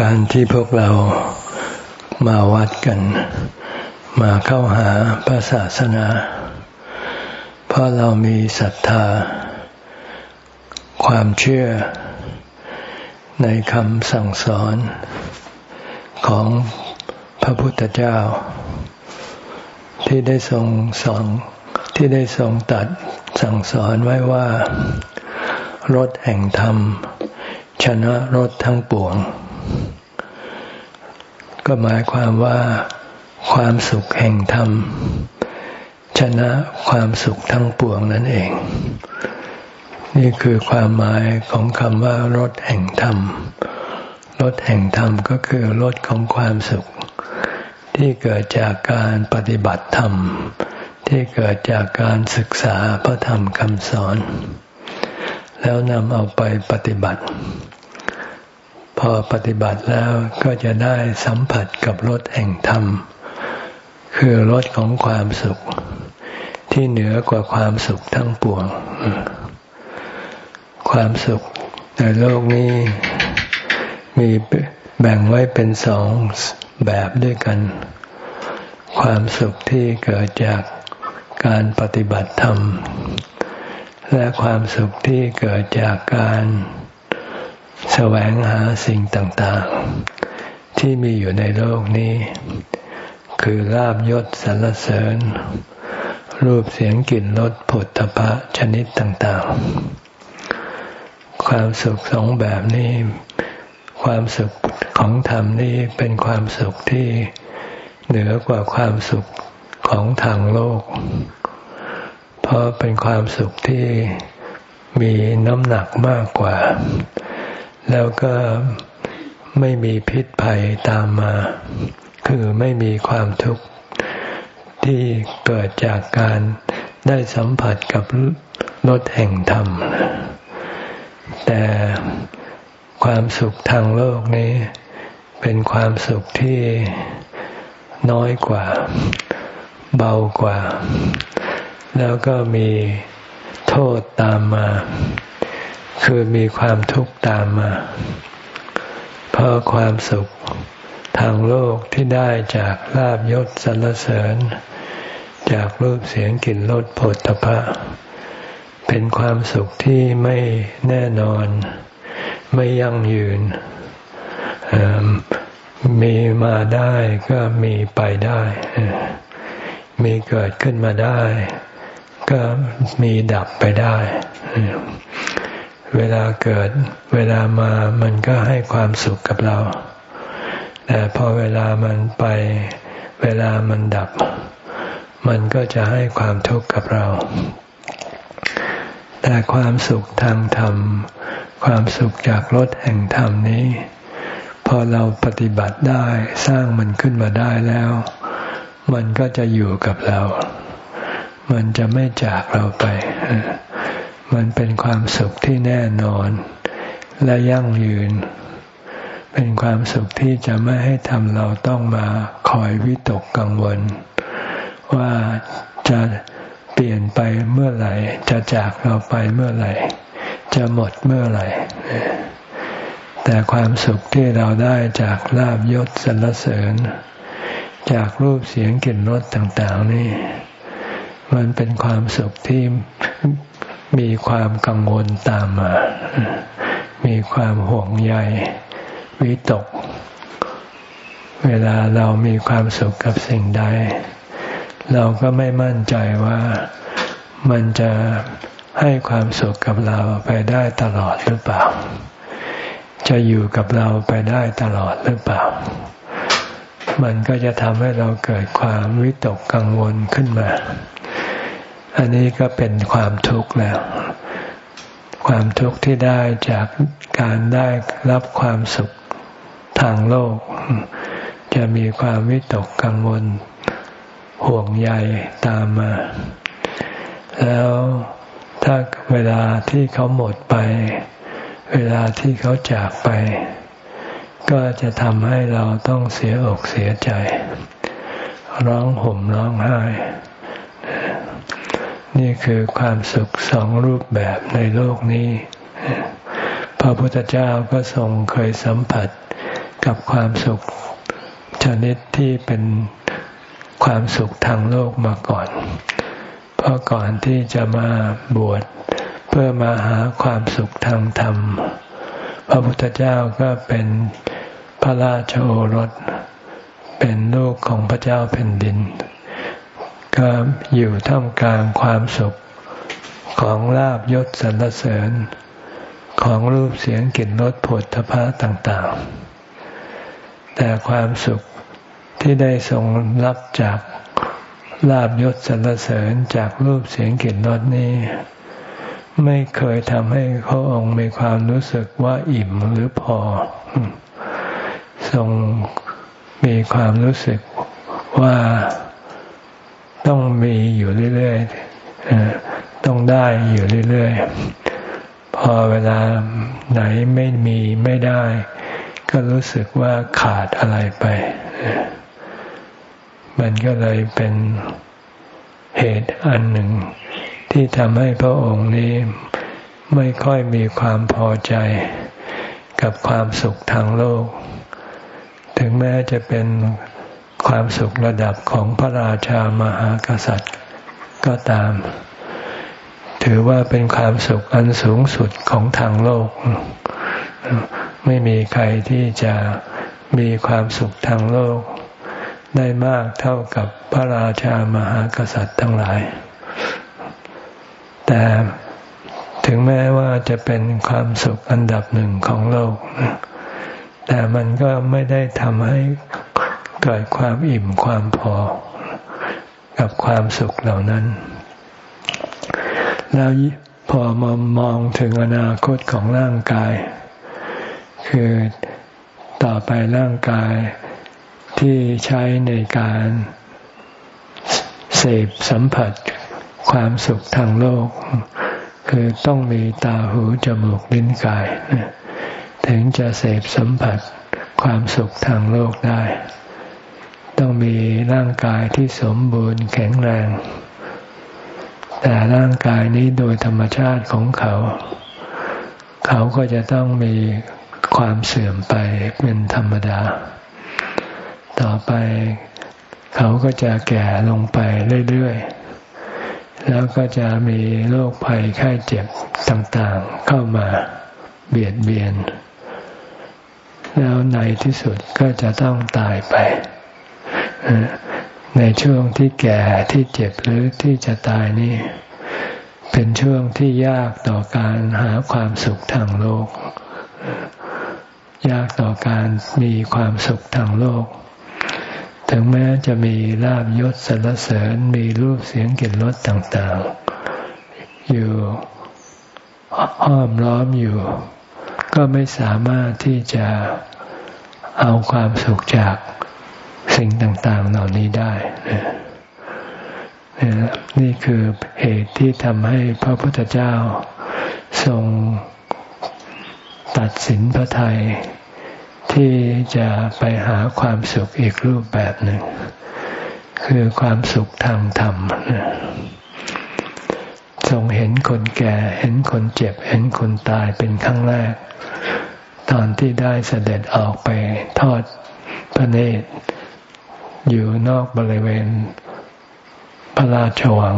การที่พวกเรามาวัดกัน มาเข้าหาพระศาสนา เพราะเรามีศรัทธา ความเชื่อ ในคำสั่งสอนของพระพุทธเจ้า ที่ได้ทรงสอนที่ได้ทรงตัดสั่งสอนไว้ว่ารถแห่งธรรม ชนะรถทั้งปวง ก็หมายความว่าความสุขแห่งธรรม ชนะความสุขทั้งปวงนั่นเอง นี่คือความหมายของคำว่ารถแห่งธรรมรถแห่งธรรมก็คือรถของความสุข ที่เกิดจากการปฏิบัติธรรม ที่เกิดจากการศึกษาพระธรรมคำสอน แล้วนำเอาไปปฏิบัติ พอปฏิบัติแล้วก็จะได้สัมผัสกับรสแห่งธรรม คือรสของความสุข ที่เหนือกว่าความสุขทั้งปวง ความสุขในโลกนี้มีแบ่งไว้เป็นสองแบบด้วยกัน ความสุขที่เกิดจากการปฏิบัติธรรม และความสุขที่เกิดจากการ แสวงหาสิ่งต่างๆ ที่มีอยู่ในโลกนี้ คือลาบยศสรรเสริญ รูปเสียงกลิ่นรสผลตภะชนิดต่างๆ ความสุขสองแบบนี้ ความสุขของธรรมนี้เป็นความสุขที่เหนือกว่าความสุขของทางโลก เพราะเป็นความสุขที่มีน้ำหนักมากกว่า แล้วก็ไม่มีพิษภัยตามมา คือไม่มีความทุกข์ที่เกิดจากการได้สัมผัสกับรสแห่งธรรม แต่ความสุขทางโลกนี้ เป็นความสุขที่น้อยกว่า เบากว่า แล้วก็มีโทษตามมา คือมีความทุกข์ตามมา เพราะความสุขทางโลกที่ได้จากลาบยศสรรเสริญ จากรูปเสียงกลิ่นรสผลตภะเป็นความสุขที่ไม่แน่นอน ไม่ยั่งยืน มีมาได้ก็มีไปได้ มีเกิดขึ้นมาได้ ก็มีดับไปได้ เวลาเกิด เวลามามันก็ให้ความสุขกับเรา แต่พอเวลามันไป เวลามันดับ มันก็จะให้ความทุกข์กับเรา แต่ความสุขทางธรรม ความสุขจากรถแห่งธรรมนี้ พอเราปฏิบัติได้สร้างมันขึ้นมาได้แล้ว มันก็จะอยู่กับเรา มันจะไม่จากเราไป มันเป็นความสุขที่แน่นอน และยั่งยืน เป็นความสุขที่จะไม่ให้ทำเราต้องมาคอยวิตกกังวล ว่าจะเปลี่ยนไปเมื่อไหร่ จะจากเราไปเมื่อไหร่ จะหมดเมื่อไหร่ แต่ความสุขที่เราได้จากลาบยศสรรเสริญ จากรูปเสียงกลิ่นรสต่าง ๆ นี่ มันเป็นความสุขที่ มีความกังวลตามมา มีความห่วงใยวิตก เวลาเรามีความสุขกับสิ่งใด เราก็ไม่มั่นใจว่ามันจะให้ความสุขกับเราไปได้ตลอดหรือเปล่า จะอยู่กับเราไปได้ตลอดหรือเปล่า มันก็จะทำให้เราเกิดความวิตกกังวลขึ้นมา อันนี้ก็เป็นความทุกข์แล้ว ความทุกข์ที่ได้จากการได้รับความสุขทางโลก จะมีความวิตกกังวลห่วงใยตามมา แล้วถ้าเวลาที่เขาหมดไป เวลาที่เขาจากไป ก็จะทำให้เราต้องเสียอกเสียใจ ร้องห่มร้องไห้ นี่คือความสุขสองรูปแบบในโลกนี้ พระพุทธเจ้าก็ทรงเคยสัมผัสกับความสุขชนิดที่เป็นความสุขทางโลกมาก่อน เพราะก่อนที่จะมาบวชเพื่อมาหาความสุขทางธรรม พระพุทธเจ้าก็เป็นพระราชโอรส เป็นลูกของพระเจ้าแผ่นดิน ก็อยู่ท่ามกลางความสุขของลาบยศสรรเสริญ ของรูปเสียงกลิ่นรสผลทพะต่างๆ แต่ความสุขที่ได้ทรงรับจากลาบยศสรรเสริญจากรูปเสียงกลิ่นรสนี้ ไม่เคยทำให้พระองค์มีความรู้สึกว่าอิ่มหรือพอ ทรงมีความรู้สึกว่า ต้องมีอยู่เรื่อยๆต้องได้อยู่เรื่อยๆพอเวลาไหนไม่มีไม่ได้ ก็รู้สึกว่าขาดอะไรไป มันก็เลยเป็นเหตุอันหนึ่ง ที่ทำให้พระองค์นี้ไม่ค่อยมีความพอใจกับความสุขทางโลก ถึงแม้จะเป็น ความสุขระดับของพระราชามหากษัตริย์ก็ตาม ถือว่าเป็นความสุขอันสูงสุดของทางโลก ไม่มีใครที่จะมีความสุขทางโลก ได้มากเท่ากับพระราชามหากษัตริย์ทั้งหลาย แต่ถึงแม้ว่าจะเป็นความสุขอันดับหนึ่งของโลก แต่มันก็ไม่ได้ทำให้ เกิดความอิ่มความพอ กับความสุขเหล่านั้น แล้วพอมามองถึงอนาคตของร่างกาย คือต่อไปร่างกายที่ใช้ในการเสพสัมผัสความสุขทางโลก คือต้องมีตาหูจมูกลิ้นกาย ถึงจะเสพสัมผัสความสุขทางโลกได้ ต้องมีร่างกายที่สมบูรณ์แข็งแรง แต่ร่างกายนี้โดยธรรมชาติของเขา เขาก็จะต้องมีความเสื่อมไปเป็นธรรมดา ต่อไปเขาก็จะแก่ลงไปเรื่อยๆ แล้วก็จะมีโรคภัยไข้เจ็บต่างๆ เข้ามาเบียดเบียน แล้วในที่สุดก็จะต้องตายไป ในช่วงที่แก่ที่เจ็บหรือที่จะตายนี่ เป็นช่วงที่ยากต่อการหาความสุขทางโลก ยากต่อการมีความสุขทางโลก ถึงแม้จะมีลาบยศสรรเสริญมีรูปเสียงกลิ่นรสต่างๆ อยู่ห้อมล้อมอยู่ ก็ไม่สามารถที่จะเอาความสุขจาก สิ่งต่างๆเหล่านี้ได้นี่คือเหตุที่ทำให้พระพุทธเจ้า ทรงตัดสินพระไทยที่จะไปหาความสุขอีกรูปแบบหนึ่ง คือความสุขทางธรรมทรงเห็นคนแก่เห็นคนเจ็บ เห็นคนตายเป็นครั้งแรก ตอนที่ได้เสด็จออกไปทอดพระเนตร อยู่นอกบริเวณพระราชวัง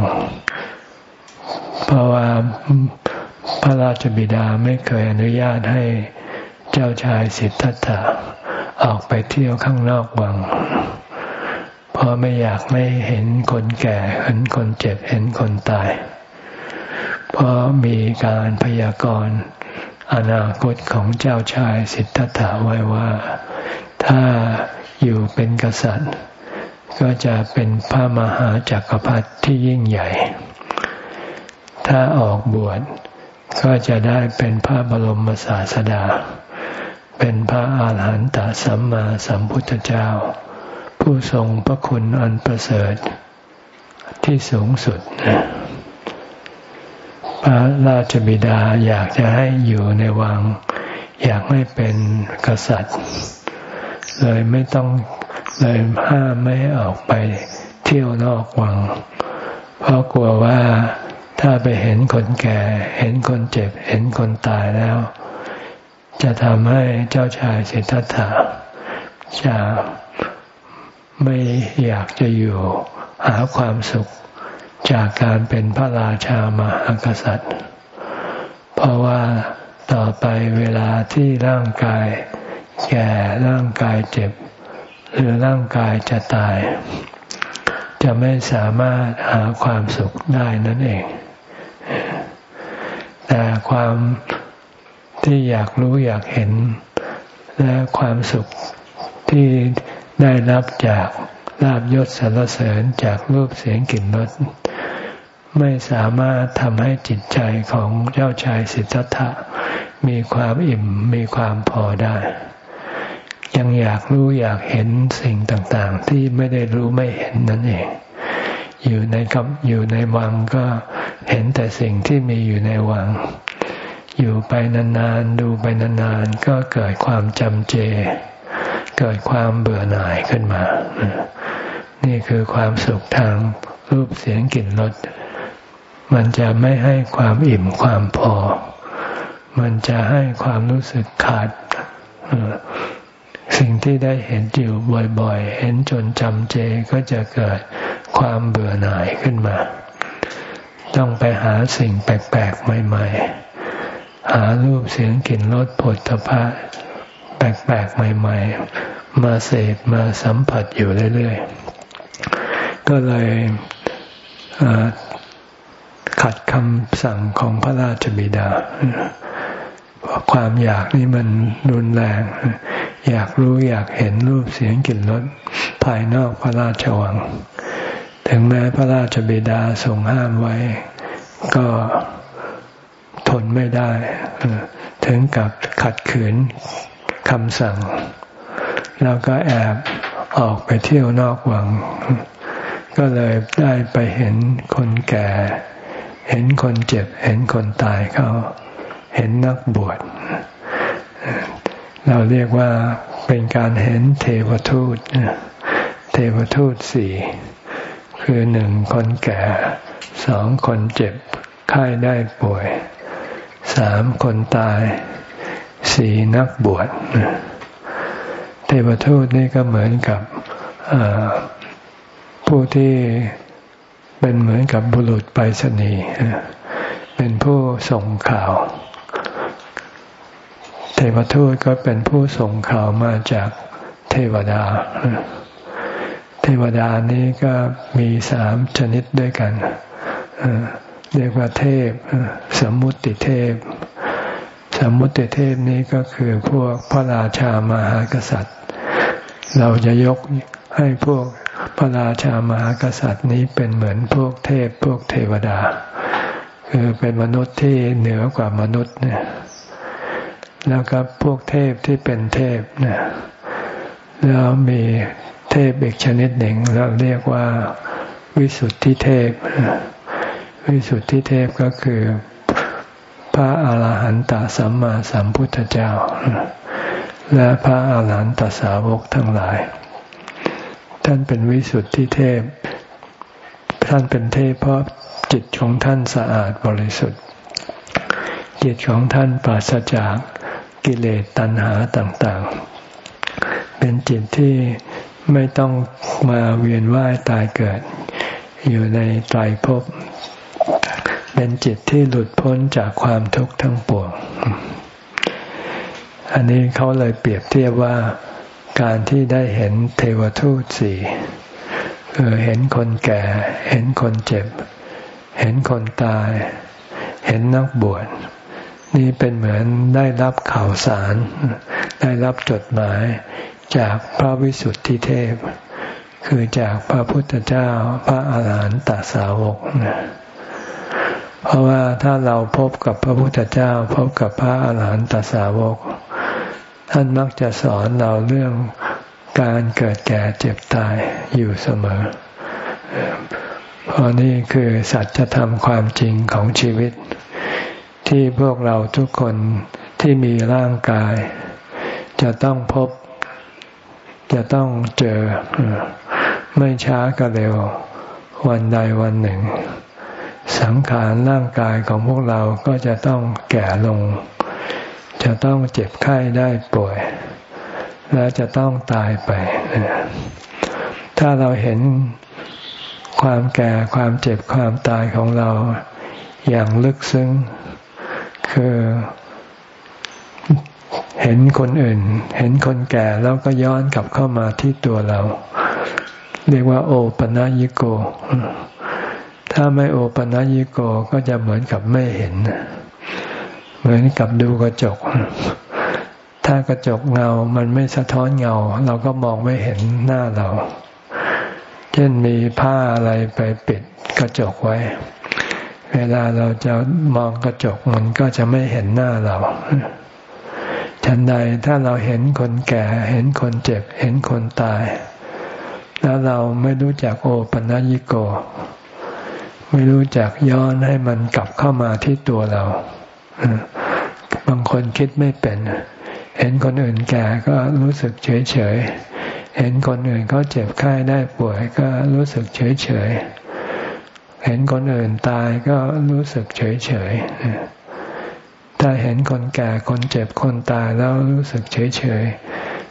เพราะว่าพระราชบิดาไม่เคยอนุญาตให้เจ้าชายสิทธัตถะออกไปเที่ยวข้างนอกวัง เพราะไม่อยากไม่เห็นคนแก่ เห็นคนเจ็บเห็นคนตาย เพราะมีการพยากรณ์อนาคตของเจ้าชายสิทธัตถะไว้ว่า ถ้าอยู่เป็นกษัตริย์ ก็จะเป็นพระมหาจักรพรรดิที่ยิ่งใหญ่ ถ้าออกบวชก็จะได้เป็นพระบรมศาสดา เป็นพระอาหารหันตสัมมาสัมพุทธเจ้า ผู้ทรงพระคุณอันประเสริฐที่สูงสุด พระราชบิดาอยากจะให้อยู่ในวัง อยากให้เป็นกษัตริย์ เลยไม่ต้อง เลยห้ามไม่ให้ออกไปเที่ยวนอกวัง เพราะกลัวว่าถ้าไปเห็นคนแก่ เห็นคนเจ็บ เห็นคนตายแล้ว จะทำให้เจ้าชายสิทธัตถะจะไม่อยากจะอยู่หาความสุขจากการเป็นพระราชามหากษัตริย์ เพราะว่าต่อไปเวลาที่ร่างกายแก่ร่างกายเจ็บ หรือร่างกายจะตาย จะไม่สามารถหาความสุขได้นั่นเอง แต่ความที่อยากรู้อยากเห็น และความสุขที่ได้รับจากลาบยศสรรเสริญจากรูปเสียงกลิ่นรสไม่สามารถทำให้จิตใจของเจ้าชายสิทธัตถะมีความอิ่มมีความพอได้ ยังอยากรู้อยากเห็นสิ่งต่างๆ ที่ไม่ได้รู้ไม่เห็นนั่นเอง อยู่ในกับอยู่ในวังก็เห็นแต่สิ่งที่มีอยู่ในวัง อยู่ไปนานๆดูไปนานๆก็เกิดความจำเจ เกิดความเบื่อหน่ายขึ้นมา นี่คือความสุขทางรูปเสียงกลิ่นรสมันจะไม่ให้ความอิ่มความพอ มันจะให้ความรู้สึกขาด สิ่งที่ได้เห็นอยู่บ่อยๆ เห็นจนจำเจก็จะเกิดความเบื่อหน่ายขึ้นมา ต้องไปหาสิ่งแปลกๆ ใหม่ ๆ หารูปเสียงกลิ่นรสผลตภะแปลกๆ ใหม่ ๆ มาเสพมาสัมผัสอยู่เรื่อยๆ ก็เลยขัดคำสั่งของพระราชบิดา ความอยากนี่มันรุนแรง อยากรู้อยากเห็นรูปเสียงกลิ่นรสภายนอกพระราชวัง ถึงแม้พระราชบิดาทรงห้ามไว้ ก็ทนไม่ได้ ถึงกับขัดขืนคำสั่ง แล้วก็แอบออกไปเที่ยวนอกวัง ก็เลยได้ไปเห็นคนแก่ เห็นคนเจ็บ เห็นคนตายเขา เห็นนักบวช เราเรียกว่าเป็นการเห็นเทวทูต เทวทูตสี่คือหนึ่งคนแก่สองคนเจ็บไข้ได้ป่วยสามคนตายสี่นักบวชเทวทูตนี่ก็เหมือนกับผู้ที่เป็นเหมือนกับบุรุษไปรษณีย์เป็นผู้ส่งข่าว เทวทูตก็เป็นผู้ส่งข่าวมาจากเทวดา เทวดานี้ก็มีสามชนิดด้วยกัน เรียกว่าเทพ สมมุติเทพ สมมุติเทพนี้ก็คือพวกพระราชามหากษัตริย์ เราจะยกให้พวกพระราชามหากษัตริย์นี้เป็นเหมือนพวกเทพพวกเทวดา คือเป็นมนุษย์ที่เหนือกว่ามนุษย์เนี่ย แล้วก็พวกเทพที่เป็นเทพนี่ยแล้วมีเทพอีกชนิดหนึ่ง เราเรียกว่าวิสุทธิเทพ วิสุทธิเทพก็คือพระอาหารหันตสัมมาสัมพุทธเจ้า และพระอาหารหันตสาวกทั้งหลาย ท่านเป็นวิสุทธิเทพ ท่านเป็นเทพเพราะจิตของท่านสะอาดบริสุทธิ์ จิตของท่านปราศจาก กิเลสตัณหาต่างๆ เป็นจิตที่ไม่ต้องมาเวียนว่ายตายเกิด อยู่ในไตรภพเป็นจิตที่หลุดพ้นจากความทุกข์ทั้งปวง อันนี้เขาเลยเปรียบเทียบว่าการที่ได้เห็นเทวทูตสี่คือเห็นคนแก่ เห็นคนเจ็บ เห็นคนตาย เห็นนักบวช นี่เป็นเหมือนได้รับข่าวสาร ได้รับจดหมายจากพระวิสุทธิเทพ คือจากพระพุทธเจ้าพระอาหารหันตสาวกเพราะว่าถ้าเราพบกับพระพุทธเจ้า พบกับพระอาหารหันตสาวก ท่านมักจะสอนเราเรื่องการเกิดแก่เจ็บตายอยู่เสมอ เพราะนี่คือสัจธรรมความจริงของชีวิต ที่พวกเราทุกคนที่มีร่างกาย จะต้องพบ จะต้องเจอ ไม่ช้าก็เร็ว วันใดวันหนึ่ง สังขารร่างกายของพวกเราก็จะต้องแก่ลง จะต้องเจ็บไข้ได้ป่วย แล้วจะต้องตายไป ถ้าเราเห็นความแก่ความเจ็บความตายของเราอย่างลึกซึ้ง คือเห็นคนอื่น เห็นคนแก่แล้วก็ย้อนกลับเข้ามาที่ตัวเรา เรียกว่า โอปนัญิโก ถ้าไม่โอปนัญิโกก็จะเหมือนกับไม่เห็น เหมือนกับดูกระจก ถ้ากระจกเงา มันไม่สะท้อนเงา เราก็มองไม่เห็นหน้าเรา เช่นมีผ้าอะไรไปปิดกระจกไว้ เวลาเราจะมองกระจกมันก็จะไม่เห็นหน้าเราฉันใดถ้าเราเห็นคนแก่ เห็นคนเจ็บ เห็นคนตาย แล้วเราไม่รู้จักโอปัญญิโก ไม่รู้จักย้อนให้มันกลับเข้ามาที่ตัวเรา บางคนคิดไม่เป็น เห็นคนอื่นแก่ก็รู้สึกเฉยเฉย เห็นคนอื่นเขาเจ็บไข้ได้ป่วยก็รู้สึกเฉยเฉย เห็นคนอื่นตายก็รู้สึกเฉยเฉยถ้าเห็นคนแก่คนเจ็บคนตายแล้วรู้สึกเฉยเฉย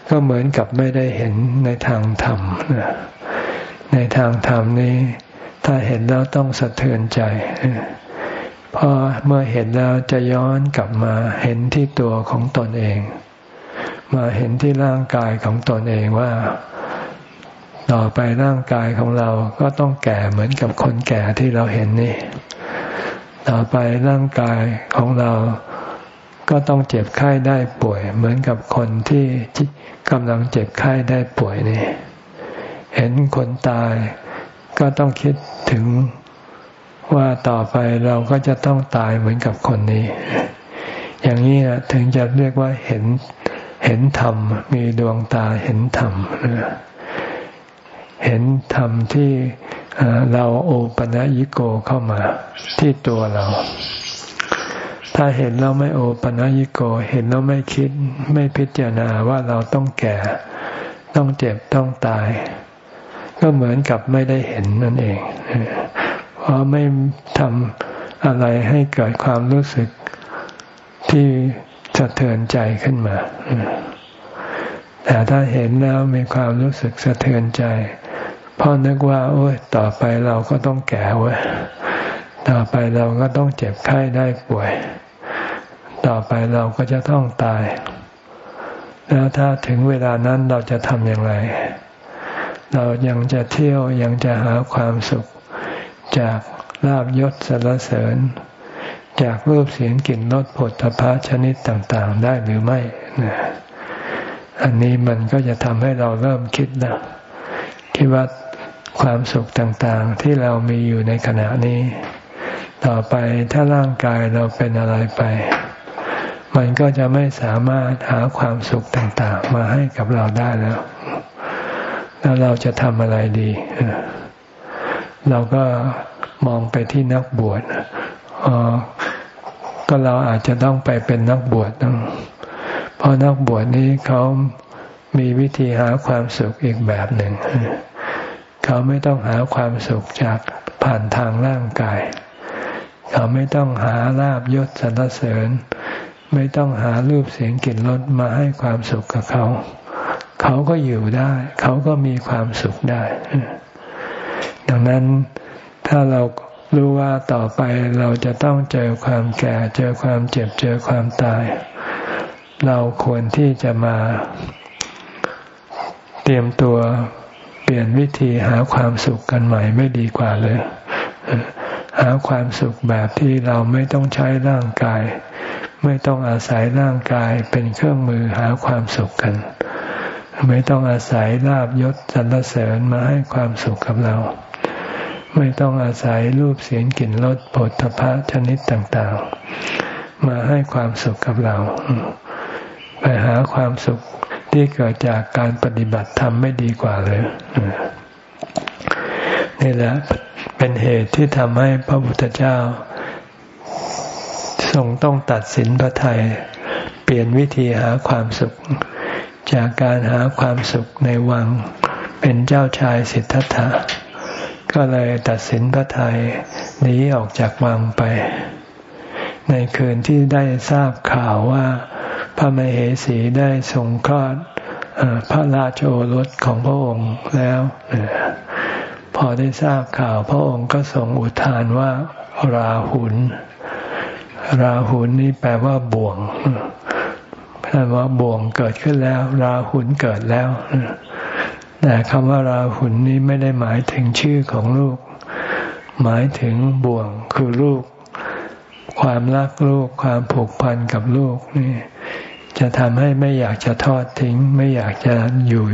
ก็เหมือนกับไม่ได้เห็นในทางธรรมในทางธรรมนี้ ถ้าเห็นแล้วต้องสะเทือนใจเพราะเมื่อเห็นแล้วจะย้อนกลับมาเห็นที่ตัวของตนเอง มาเห็นที่ร่างกายของตนเองว่า ต่อไปร่างกายของเราก็ต้องแก่เหมือนกับคนแก่ที่เราเห็นนี่ ต่อไปร่างกายของเราก็ต้องเจ็บไข้ได้ป่วย เหมือนกับคนที่กำลังเจ็บไข้ได้ป่วยนี่ เห็นคนตายก็ต้องคิดถึงว่าต่อไปเราก็จะต้องตายเหมือนกับคนนี้ อย่างนี้ถึงจะเรียกว่าเห็นเห็นธรรม มีดวงตาเห็นธรรมนะ เห็นธรรมที่เราโอปัญญิโกเข้ามาที่ตัวเรา ถ้าเห็นแล้วไม่โอปัญญิโก เห็นแล้วไม่คิด ไม่พิจารณาว่าเราต้องแก่ ต้องเจ็บต้องตาย ก็เหมือนกับไม่ได้เห็นนั่นเอง เพราะไม่ทำอะไรให้เกิดความรู้สึกที่สะเทือนใจขึ้นมา แต่ถ้าเห็นแล้วมีความรู้สึกสะเทือนใจ เพราะนึกว่า โอ้ยต่อไปเราก็ต้องแก่เว้ยต่อไปเราก็ต้องเจ็บไข้ได้ป่วย ต่อไปเราก็จะต้องตาย แล้วถ้าถึงเวลานั้นเราจะทำอย่างไร เรายังจะเที่ยวยังจะหาความสุข จากลาบยศสรรเสริญ จากรูปเสียงกลิ่นรสผลพระชนิดต่าง ๆ ได้หรือไม่ อันนี้มันก็จะทำให้เราเริ่มคิดนะ คิดว่าความสุขต่างๆ ที่เรามีอยู่ในขณะนี้ ต่อไปถ้าร่างกายเราเป็นอะไรไป มันก็จะไม่สามารถหาความสุขต่างๆ มาให้กับเราได้แล้ว แล้วเราจะทำอะไรดี เราก็มองไปที่นักบวชก็เราอาจจะต้องไปเป็นนักบวชต้องเพราะนักบวชนี้เขา มีวิธีหาความสุขอีกแบบหนึ่ง เขาไม่ต้องหาความสุขจากผ่านทางร่างกาย เขาไม่ต้องหาลาบยศสรรเสริญ ไม่ต้องหารูปเสียงกลิ่นรสมาให้ความสุขกับเขา เขาก็อยู่ได้ เขาก็มีความสุขได้ ดังนั้นถ้าเรารู้ว่าต่อไปเราจะต้องเจอความแก่ เจอความเจ็บเจอความตาย เราควรที่จะมา เตรียมตัวเปลี่ยนวิธีหาความสุขกันใหม่ไม่ดีกว่าเลย หาความสุขแบบที่เราไม่ต้องใช้ร่างกาย ไม่ต้องอาศัยร่างกายเป็นเครื่องมือหาความสุขกัน ไม่ต้องอาศัยลาบยศสรรเสริญมาให้ความสุขกับเรา ไม่ต้องอาศัยรูปเสียงกลิ่นรสผลทพะชนิดต่างๆ มาให้ความสุขกับเรา ไปหาความสุข ที่เกิดจากการปฏิบัติธรรมไม่ดีกว่าเลยนี่แหละเป็นเหตุที่ทำให้พระพุทธเจ้าทรงต้องตัดสินพระไทยเปลี่ยนวิธีหาความสุข จากการหาความสุขในวัง เป็นเจ้าชายสิทธัตถะก็เลยตัดสินพระไทยหนีออกจากวังไป ในคืนที่ได้ทราบข่าวว่า พระมเหสีได้ทรงคลอดพระราชโอรสของพระองค์แล้วพอได้ทราบข่าวพระองค์ก็ทรงอุทานว่า ราหุลราหุลนี่แปลว่าบ่วงแปลว่าบ่วงเกิดขึ้นแล้ว ราหุลเกิดแล้วแต่คำว่าราหุลนี้ไม่ได้หมายถึงชื่อของลูก หมายถึงบ่วงคือลูก ความรักลูก ความผูกพันกับลูกนี่ จะทำให้ไม่อยากจะทอดทิ้ง ไม่อยากจะอยู่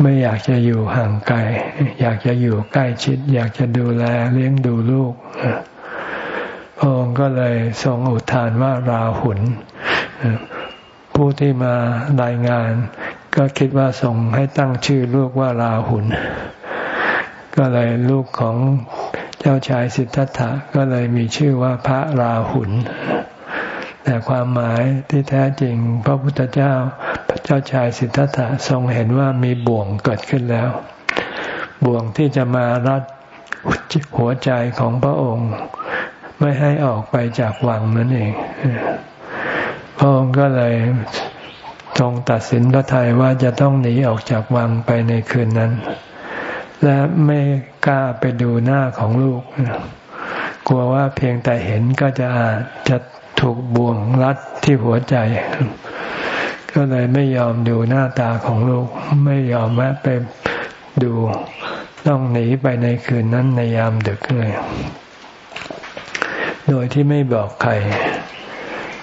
ไม่อยากจะอยู่ห่างไกล อยากจะอยู่ใกล้ชิด อยากจะดูแลเลี้ยงดูลูกพระองค์ก็เลยทรงอุทานว่าราหุลผู้ที่มารายงาน ก็คิดว่าส่งให้ตั้งชื่อลูกว่าราหุลก็เลยลูกของเจ้าชายสิทธัตถะก็เลยมีชื่อว่าพระราหุล แต่ความหมายที่แท้จริง พระพุทธเจ้า พระเจ้าชายสิทธัตถะทรงเห็นว่ามีบ่วงเกิดขึ้นแล้ว บ่วงที่จะมารัดหัวใจของพระองค์ ไม่ให้ออกไปจากวังนั่นเองพระองค์ก็เลยทรงตัดสินพระทัยว่าจะต้องหนีออกจากวังไปในคืนนั้น และไม่กล้าไปดูหน้าของลูกกลัวว่าเพียงแต่เห็นก็จะอาจจะ ถูกบ่วงรัดที่หัวใจ ก็เลยไม่ยอมดูหน้าตาของลูก ไม่ยอมแวะไปดูต้องหนีไปในคืนนั้นในยามดึกเลย โดยที่ไม่บอกใคร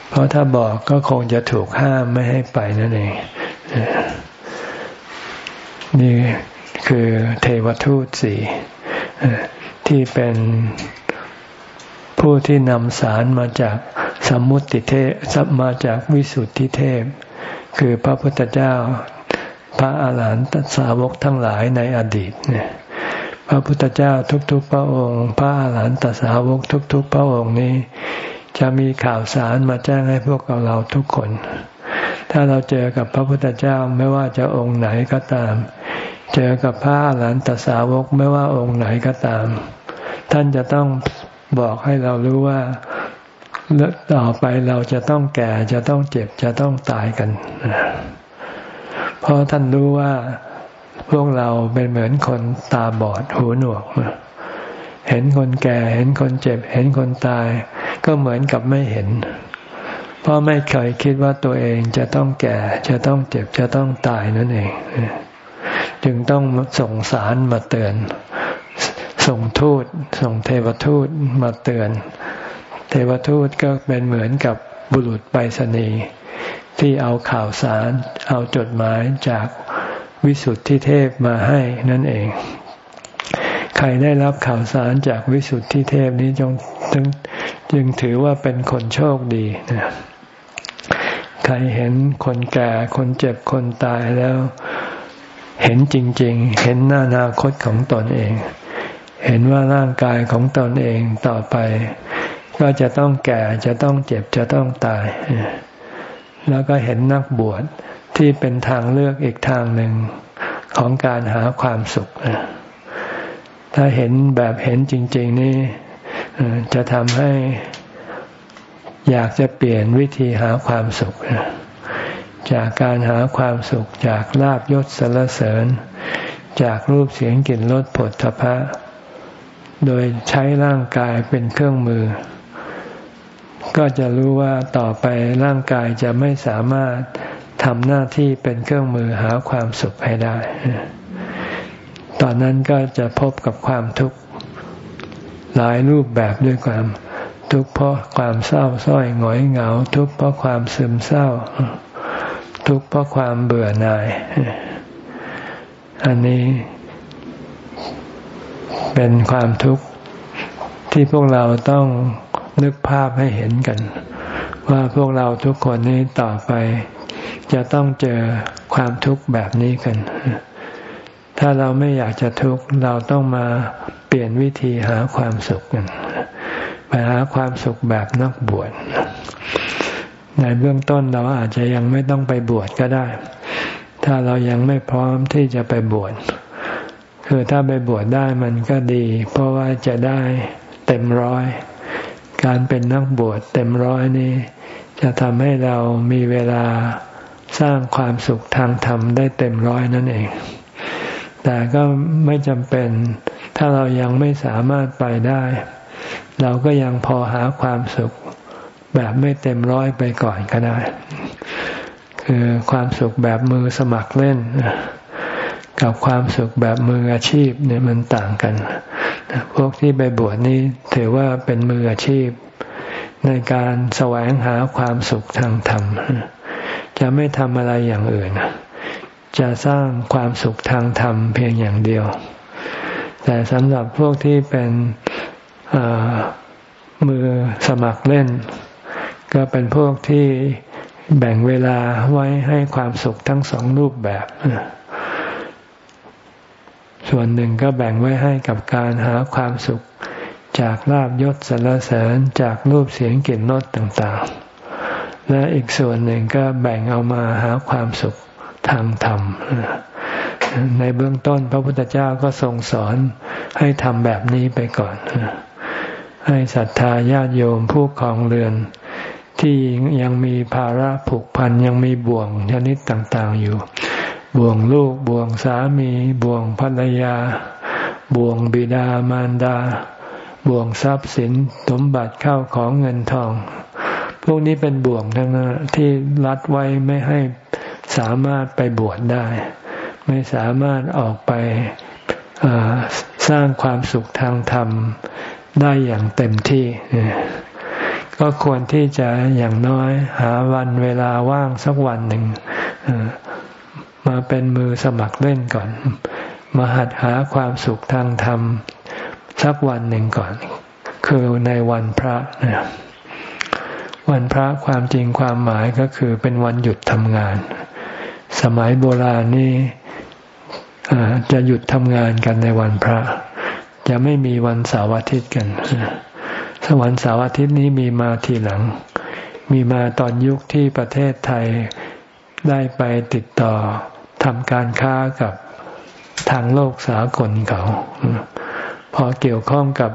เพราะถ้าบอกก็คงจะถูกห้ามไม่ให้ไปนั่นเอง นี่คือเทวทูตสี่ที่เป็น ผู้ที่นำสารมาจากสมุติเทพมาจากวิสุทธิเทพ คือพระพุทธเจ้า พระอาหารหันตสาวกทั้งหลายในอดีตเนี่ยพระพุทธเจ้าทุกๆ พระองค์ พระอาหารหันตสาวกทุก ๆ พระองค์นี้ จะมีข่าวสารมาแจ้งให้พวกเราทุกคน ถ้าเราเจอกับพระพุทธเจ้าไม่ว่าจะองค์ไหนก็ตาม เจอกับพระอรหันตสาวกไม่ว่าองค์ไหนก็ตาม ท่านจะต้อง บอกให้เรารู้ว่าต่อไปเราจะต้องแก่จะต้องเจ็บจะต้องตายกัน เพราะท่านรู้ว่าพวกเราเป็นเหมือนคนตาบอดหูหนวก เห็นคนแก่เห็นคนเจ็บ เห็นคนตาย ก็เหมือนกับไม่เห็น เพราะไม่เคยคิดว่าตัวเองจะต้องแก่ จะต้องเจ็บจะต้องตายนั่นเอง จึงต้องส่งสารมาเตือน ส่งทูตส่งเทวทูตมาเตือน เทวทูตก็เป็นเหมือนกับบุรุษไปรษณีย์ที่เอาข่าวสารเอาจดหมายจากวิสุทธิเทพมาให้นั่นเอง ใครได้รับข่าวสารจากวิสุทธิเทพนี้จงจึงถือว่าเป็นคนโชคดีนะใครเห็นคนแก่คนเจ็บคนตายแล้ว เห็นจริง ๆ เห็นหน้านาคตของตนเอง เห็นว่าร่างกายของตนเองต่อไป ก็จะต้องแก่จะต้องเจ็บจะต้องตาย แล้วก็เห็นนักบวชที่เป็นทางเลือกอีกทางหนึ่งของการหาความสุข ถ้าเห็นแบบเห็นจริง ๆ นี่จะทำให้อยากจะเปลี่ยนวิธีหาความสุข จากการหาความสุขจากลาบยศสรรเสริญ จากรูปเสียงกลิ่นรสผลทพะ โดยใช้ร่างกายเป็นเครื่องมือ ก็จะรู้ว่าต่อไปร่างกายจะไม่สามารถทำหน้าที่เป็นเครื่องมือหาความสุขให้ได้ ตอนนั้นก็จะพบกับความทุกข์หลายรูปแบบด้วยความทุกข์เพราะความเศร้าส้อยหงอยเหงา ทุกข์เพราะความซึมเศร้า ทุกข์เพราะความเบื่อหน่าย อันนี้ เป็นความทุกข์ที่พวกเราต้องนึกภาพให้เห็นกัน ว่าพวกเราทุกคนนี้ต่อไป จะต้องเจอความทุกข์แบบนี้กัน ถ้าเราไม่อยากจะทุกข์เราต้องมาเปลี่ยนวิธีหาความสุขกันไปหาความสุขแบบนักบวชในเบื้องต้นเราอาจจะยังไม่ต้องไปบวชก็ได้ ถ้าเรายังไม่พร้อมที่จะไปบวช คือถ้าไปบวชได้มันก็ดี เพราะว่าจะได้เต็มร้อย การเป็นนักบวชเต็มร้อยนี่จะทำให้เรามีเวลาสร้างความสุขทางธรรมได้เต็มร้อยนั่นเอง แต่ก็ไม่จำเป็น ถ้าเรายังไม่สามารถไปได้ เราก็ยังพอหาความสุขแบบไม่เต็มร้อยไปก่อนก็ได้ คือความสุขแบบมือสมัครเล่น กับความสุขแบบมืออาชีพเนี่ยมันต่างกัน พวกที่ไปบวชนี้ถือว่าเป็นมืออาชีพ ในการแสวงหาความสุขทางธรรม จะไม่ทำอะไรอย่างอื่น จะสร้างความสุขทางธรรมเพียงอย่างเดียว แต่สำหรับพวกที่เป็นมือสมัครเล่น ก็เป็นพวกที่แบ่งเวลาไว้ให้ความสุขทั้งสองรูปแบบ ส่วนหนึ่งก็แบ่งไว้ให้กับการหาความสุข จากลาบยศสรรเสริญจากรูปเสียงกลิ่นรสต่างๆ และอีกส่วนหนึ่งก็แบ่งเอามาหาความสุขทางธรรม ในเบื้องต้นพระพุทธเจ้าก็ทรงสอนให้ทำแบบนี้ไปก่อน ให้ศรัทธาญาติโยมผู้ครองเรือน ที่ยังมีภาระผูกพันยังมีบ่วงชนิดต่างๆอยู่ บ่วงลูกบ่วงสามีบ่วงภรรยา บ่วงบิดามารดา บ่วงทรัพย์สินสมบัติเข้าของเงินทอง พวกนี้เป็นบ่วงทั้งนั้นที่รัดไว้ไม่ให้สามารถไปบวชได้ ไม่สามารถออกไปสร้างความสุขทางธรรมได้อย่างเต็มที่ก็ควรที่จะอย่างน้อยหาวันเวลาว่างสักวันหนึ่ง มาเป็นมือสมัครเล่นก่อน มาหัดหาความสุขทางธรรม สักวันหนึ่งก่อน คือในวันพระวันพระความจริงความหมายก็คือเป็นวันหยุดทำงาน สมัยโบราณนี่จะหยุดทำงานกันในวันพระ จะไม่มีวันเสาร์อาทิตย์กันสวรรค์เสาร์อาทิตย์นี้มีมาทีหลัง มีมาตอนยุคที่ประเทศไทยได้ไปติดต่อ ทำการค้ากับทางโลกสากลเขา พอเกี่ยวข้องกับ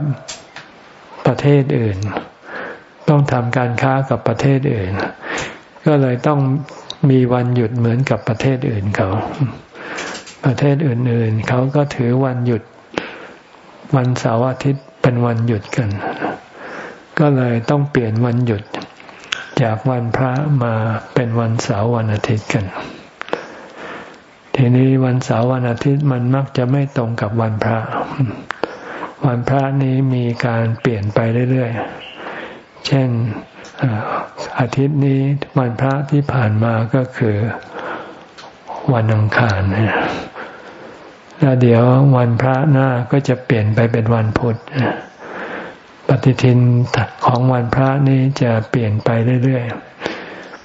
ประเทศอื่น ต้องทำการค้ากับประเทศอื่น ก็เลยต้องมีวันหยุดเหมือนกับประเทศอื่นเขา ประเทศอื่น ๆ เขาก็ถือวันหยุดวันเสาร์อาทิตย์เป็นวันหยุดกัน ก็เลยต้องเปลี่ยนวันหยุดจากวันพระมาเป็นวันเสาร์วันอาทิตย์กัน ทีนี้วันเสาร์วันอาทิตย์มันมักจะไม่ตรงกับวันพระ วันพระนี้มีการเปลี่ยนไปเรื่อยๆ เช่นอาทิตย์นี้วันพระที่ผ่านมาก็คือวันอังคารแล้วเดี๋ยววันพระหน้าก็จะเปลี่ยนไปเป็นวันพุธปฏิทินของวันพระนี้จะเปลี่ยนไปเรื่อยๆ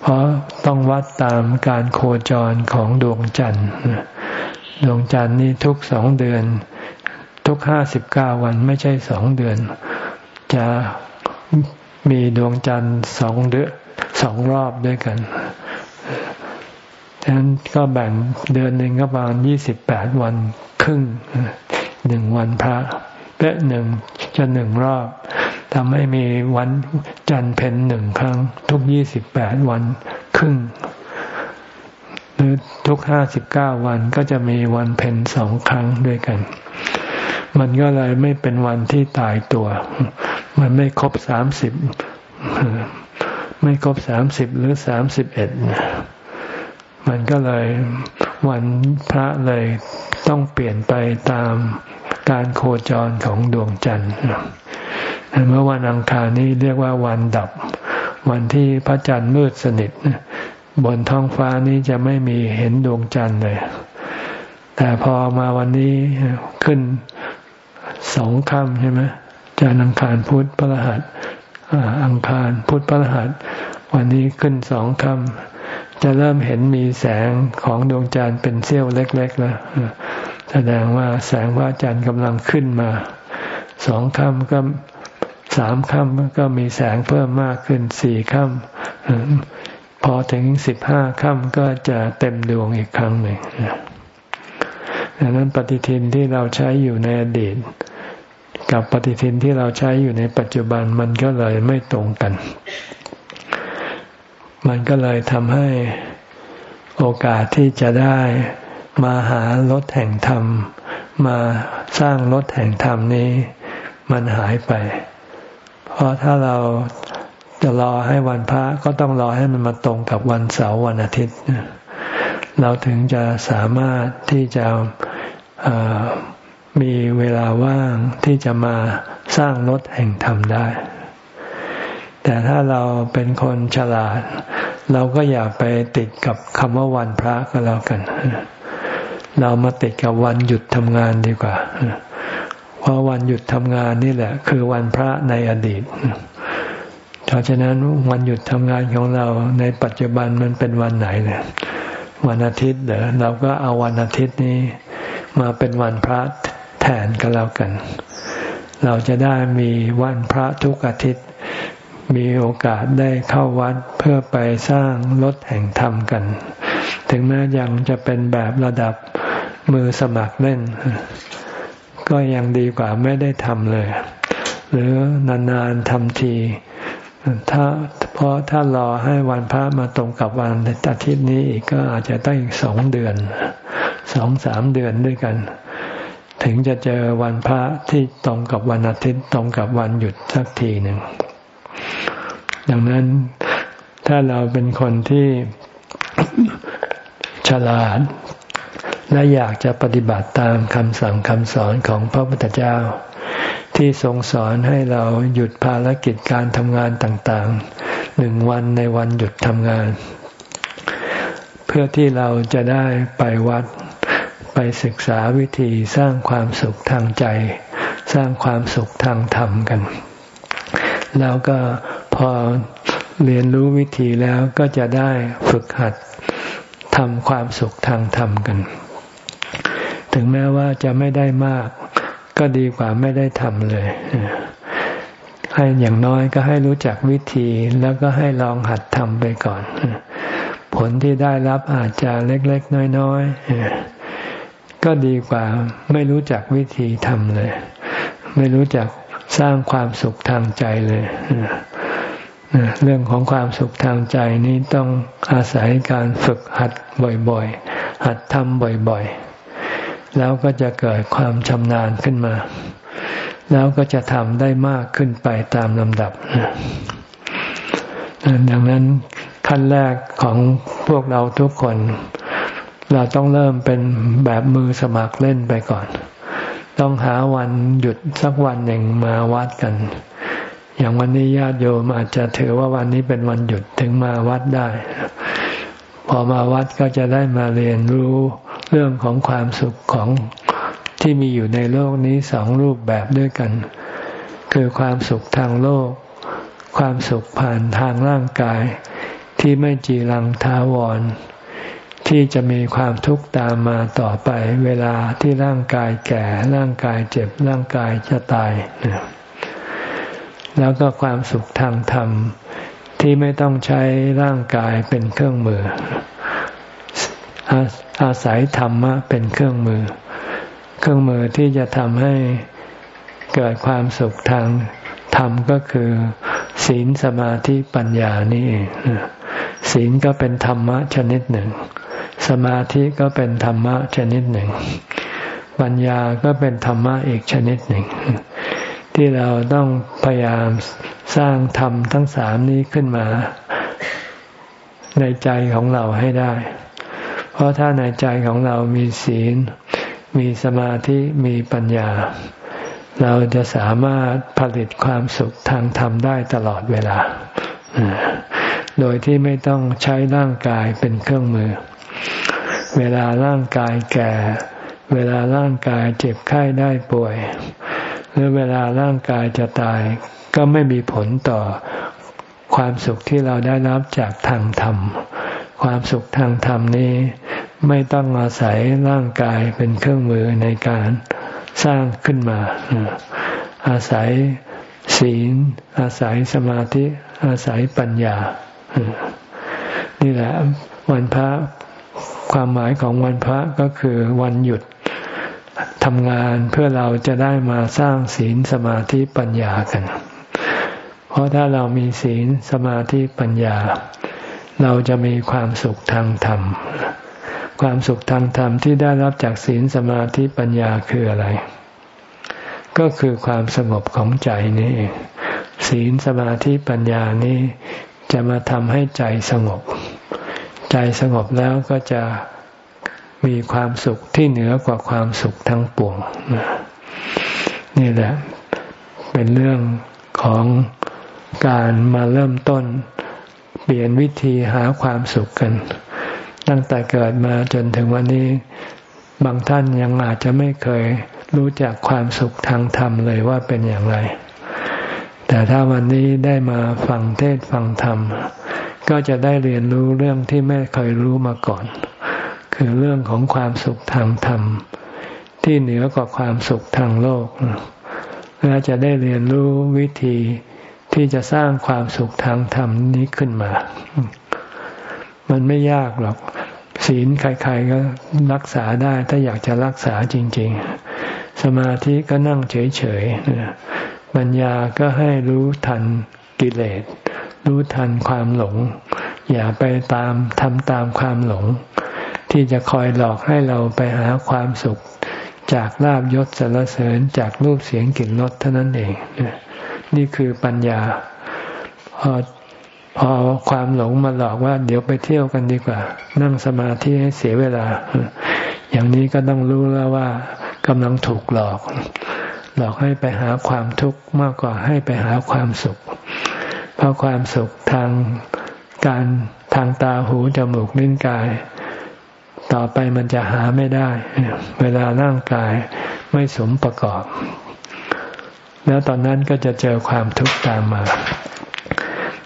เพราะต้องวัดตามการโคจรของดวงจันทร์ดวงจันทร์นี้ทุกสองเดือน ทุกห้าสิบเก้าวันไม่ใช่สองเดือน จะมีดวงจันทร์สองเดือนสองรอบด้วยกันฉะนั้นก็แบ่งเดือนหนึ่งก็ประมาณยี่สิบแปดวันครึ่งหนึ่งวันพระและหนึ่งจะหนึ่งรอบ ทำให้มีวันจันเพนหนึ่งครั้ง ทุกยี่สิบแปดวันครึ่ง หรือทุกห้าสิบเก้าวันก็จะมีวันเพนสองครั้งด้วยกัน มันก็เลยไม่เป็นวันที่ตายตัว มันไม่ครบสามสิบไม่ครบสามสิบหรือสามสิบเอ็ดมันก็เลยวันพระเลยต้องเปลี่ยนไปตามการโคจรของดวงจันทร์ เมื่อวันอังคารนี้เรียกว่าวันดับ วันที่พระจันทร์มืดสนิทบนท้องฟ้านี้จะไม่มีเห็นดวงจันทร์เลย แต่พอมาวันนี้ขึ้นสองค่ำใช่ไหมจันทร์อังคารพุธพระหัสอังคารพุธพระหัส วันนี้ขึ้นสองค่ำจะเริ่มเห็นมีแสงของดวงจันทร์เป็นเสี้ยวเล็กๆแล้วแสดงว่าแสงพระจันทร์กำลังขึ้นมา สองค่ำก็ สามค่ำก็มีแสงเพิ่มมากขึ้นสี่ค่ำพอถึงสิบห้าค่ำก็จะเต็มดวงอีกครั้งหนึ่งดังนั้นปฏิทินที่เราใช้อยู่ในอดีต กับปฏิทินที่เราใช้อยู่ในปัจจุบันมันก็เลยไม่ตรงกัน มันก็เลยทำให้โอกาสที่จะได้มาหารถแห่งธรรม มาสร้างรถแห่งธรรมนี้ มันหายไป เพราะถ้าเราจะรอให้วันพระก็ต้องรอให้มันมาตรงกับวันเสาร์วันอาทิตย์ เราถึงจะสามารถที่จะมีเวลาว่างที่จะมาสร้างรถแห่งธรรมได้ แต่ถ้าเราเป็นคนฉลาด เราก็อย่าไปติดกับคำว่าวันพระก็แล้วกัน เรามาติดกับวันหยุดทำงานดีกว่า เพราะวันหยุดทำงานนี่แหละ คือวันพระในอดีตเพราะฉะนั้นวันหยุดทำงานของเราในปัจจุบันมันเป็นวันไหนเนี่ยวันอาทิตย์เดี๋ยวเราก็เอาวันอาทิตย์นี้ มาเป็นวันพระแทนก็แล้วกัน เราจะได้มีวันพระทุกอาทิตย์ มีโอกาสได้เข้าวัดเพื่อไปสร้างรถแห่งธรรมกัน ถึงแม้ยังจะเป็นแบบระดับมือสมัครเล่น ก็ยังดีกว่าไม่ได้ทำเลย หรือนานๆทำทีถ้าเพราะถ้ารอให้วันพระมาตรงกับวันอาทิตย์นี้อีกก็อาจจะต้องอีกสองเดือนสองสามเดือนด้วยกัน ถึงจะเจอวันพระที่ตรงกับวันอาทิตย์ตรงกับวันหยุดสักทีหนึ่งดังนั้นถ้าเราเป็นคนที่ฉลาด และอยากจะปฏิบัติตามคำสั่งคำสอนของพระพุทธเจ้า ที่ทรงสอนให้เราหยุดภารกิจการทำงานต่างๆหนึ่งวันในวันหยุดทำงาน เพื่อที่เราจะได้ไปวัด ไปศึกษาวิธีสร้างความสุขทางใจ สร้างความสุขทางธรรมกัน แล้วก็พอเรียนรู้วิธีแล้วก็จะได้ฝึกหัดทำความสุขทางธรรมกัน ถึงแม้ว่าจะไม่ได้มาก ก็ดีกว่าไม่ได้ทำเลย ให้อย่างน้อยก็ให้รู้จักวิธีแล้วก็ให้ลองหัดทำไปก่อน ผลที่ได้รับอาจจะเล็ก ๆ น้อย ๆ ก็ดีกว่าไม่รู้จักวิธีทำเลย ไม่รู้จักสร้างความสุขทางใจเลยเรื่องของความสุขทางใจนี้ต้องอาศัยการฝึกหัดบ่อยๆ หัดทำบ่อยๆ แล้วก็จะเกิดความชำนาญขึ้นมา แล้วก็จะทำได้มากขึ้นไปตามลำดับ ดังนั้นขั้นแรกของพวกเราทุกคน เราต้องเริ่มเป็นแบบมือสมัครเล่นไปก่อน ต้องหาวันหยุดสักวันหนึ่งมาวัดกัน อย่างวันนี้ญาติโยมอาจจะถือว่าวันนี้เป็นวันหยุดถึงมาวัดได้ พอมาวัดก็จะได้มาเรียนรู้ เรื่องของความสุขของที่มีอยู่ในโลกนี้สองรูปแบบด้วยกัน คือความสุขทางโลก ความสุขผ่านทางร่างกาย ที่ไม่จีรังท้าวร ที่จะมีความทุกข์ตามมาต่อไป เวลาที่ร่างกายแก่ร่างกายเจ็บร่างกายจะตายแล้วก็ความสุขทางธรรมที่ไม่ต้องใช้ร่างกายเป็นเครื่องมือ อาอาศัยธรรมะเป็นเครื่องมือ เครื่องมือที่จะทำให้เกิดความสุขทางธรรมก็คือศีลสมาธิปัญญานี่ศีลก็เป็นธรรมะชนิดหนึ่ง สมาธิก็เป็นธรรมะชนิดหนึ่ง ปัญญาก็เป็นธรรมะอีกชนิดหนึ่ง ที่เราต้องพยายามสร้างธรรมทั้งสามนี้ขึ้นมา ในใจของเราให้ได้ เพราะถ้าในใจของเรามีศีล มีสมาธิมีปัญญา เราจะสามารถผลิตความสุขทางธรรมได้ตลอดเวลา โดยที่ไม่ต้องใช้ร่างกายเป็นเครื่องมือ เวลาร่างกายแก่ เวลาร่างกายเจ็บไข้ได้ป่วย หรือเวลาร่างกายจะตายก็ไม่มีผลต่อความสุขที่เราได้รับจากทางธรรม ความสุขทางธรรมนี้ ไม่ต้องอาศัยร่างกายเป็นเครื่องมือในการสร้างขึ้นมา อาศัยศีล อาศัยสมาธิ อาศัยปัญญา นี่แหละวันพระความหมายของวันพระก็คือวันหยุดทำงานเพื่อเราจะได้มาสร้างศีลสมาธิปัญญากัน เพราะถ้าเรามีศีลสมาธิปัญญา เราจะมีความสุขทางธรรม ความสุขทางธรรมที่ได้รับจากศีลสมาธิปัญญาคืออะไร ก็คือความสงบของใจนี่เองศีลสมาธิปัญญานี้จะมาทำให้ใจสงบ ใจสงบแล้วก็จะมีความสุขที่เหนือกว่าความสุขทั้งปวงนี่แหละ เป็นเรื่องของการมาเริ่มต้น เปลี่ยนวิธีหาความสุขกัน ตั้งแต่เกิดมาจนถึงวันนี้ บางท่านยังอาจจะไม่เคยรู้จักความสุขทางธรรมเลยว่าเป็นอย่างไร แต่ถ้าวันนี้ได้มาฟังเทศฟังธรรม ก็จะได้เรียนรู้เรื่องที่ไม่เคยรู้มาก่อน คือเรื่องของความสุขทางธรรม ที่เหนือกว่าความสุขทางโลก และจะได้เรียนรู้วิธี ที่จะสร้างความสุขทางธรรมนี้ขึ้นมา มันไม่ยากหรอก ศีลใครๆก็รักษาได้ ถ้าอยากจะรักษาจริง ๆ สมาธิก็นั่งเฉยๆปัญญาก็ให้รู้ทันกิเลส รู้ทันความหลง อย่าไปตามทำตามความหลง ที่จะคอยหลอกให้เราไปหาความสุข จากลาบยศสรรเสริญจากรูปเสียงกลิ่นรสเท่านั้นเองนี่ นี่คือปัญญา พอพอความหลงมาหลอกว่า เดี๋ยวไปเที่ยวกันดีกว่า นั่งสมาธิให้เสียเวลา อย่างนี้ก็ต้องรู้แล้วว่ากำลังถูกหลอก หลอกให้ไปหาความทุกข์มากกว่าให้ไปหาความสุข เพราะความสุขทางการทางตาหูจมูกลิ้นกาย ต่อไปมันจะหาไม่ได้ เวลาร่างกายไม่สมประกอบ แล้วตอนนั้นก็จะเจอความทุกข์ตามมา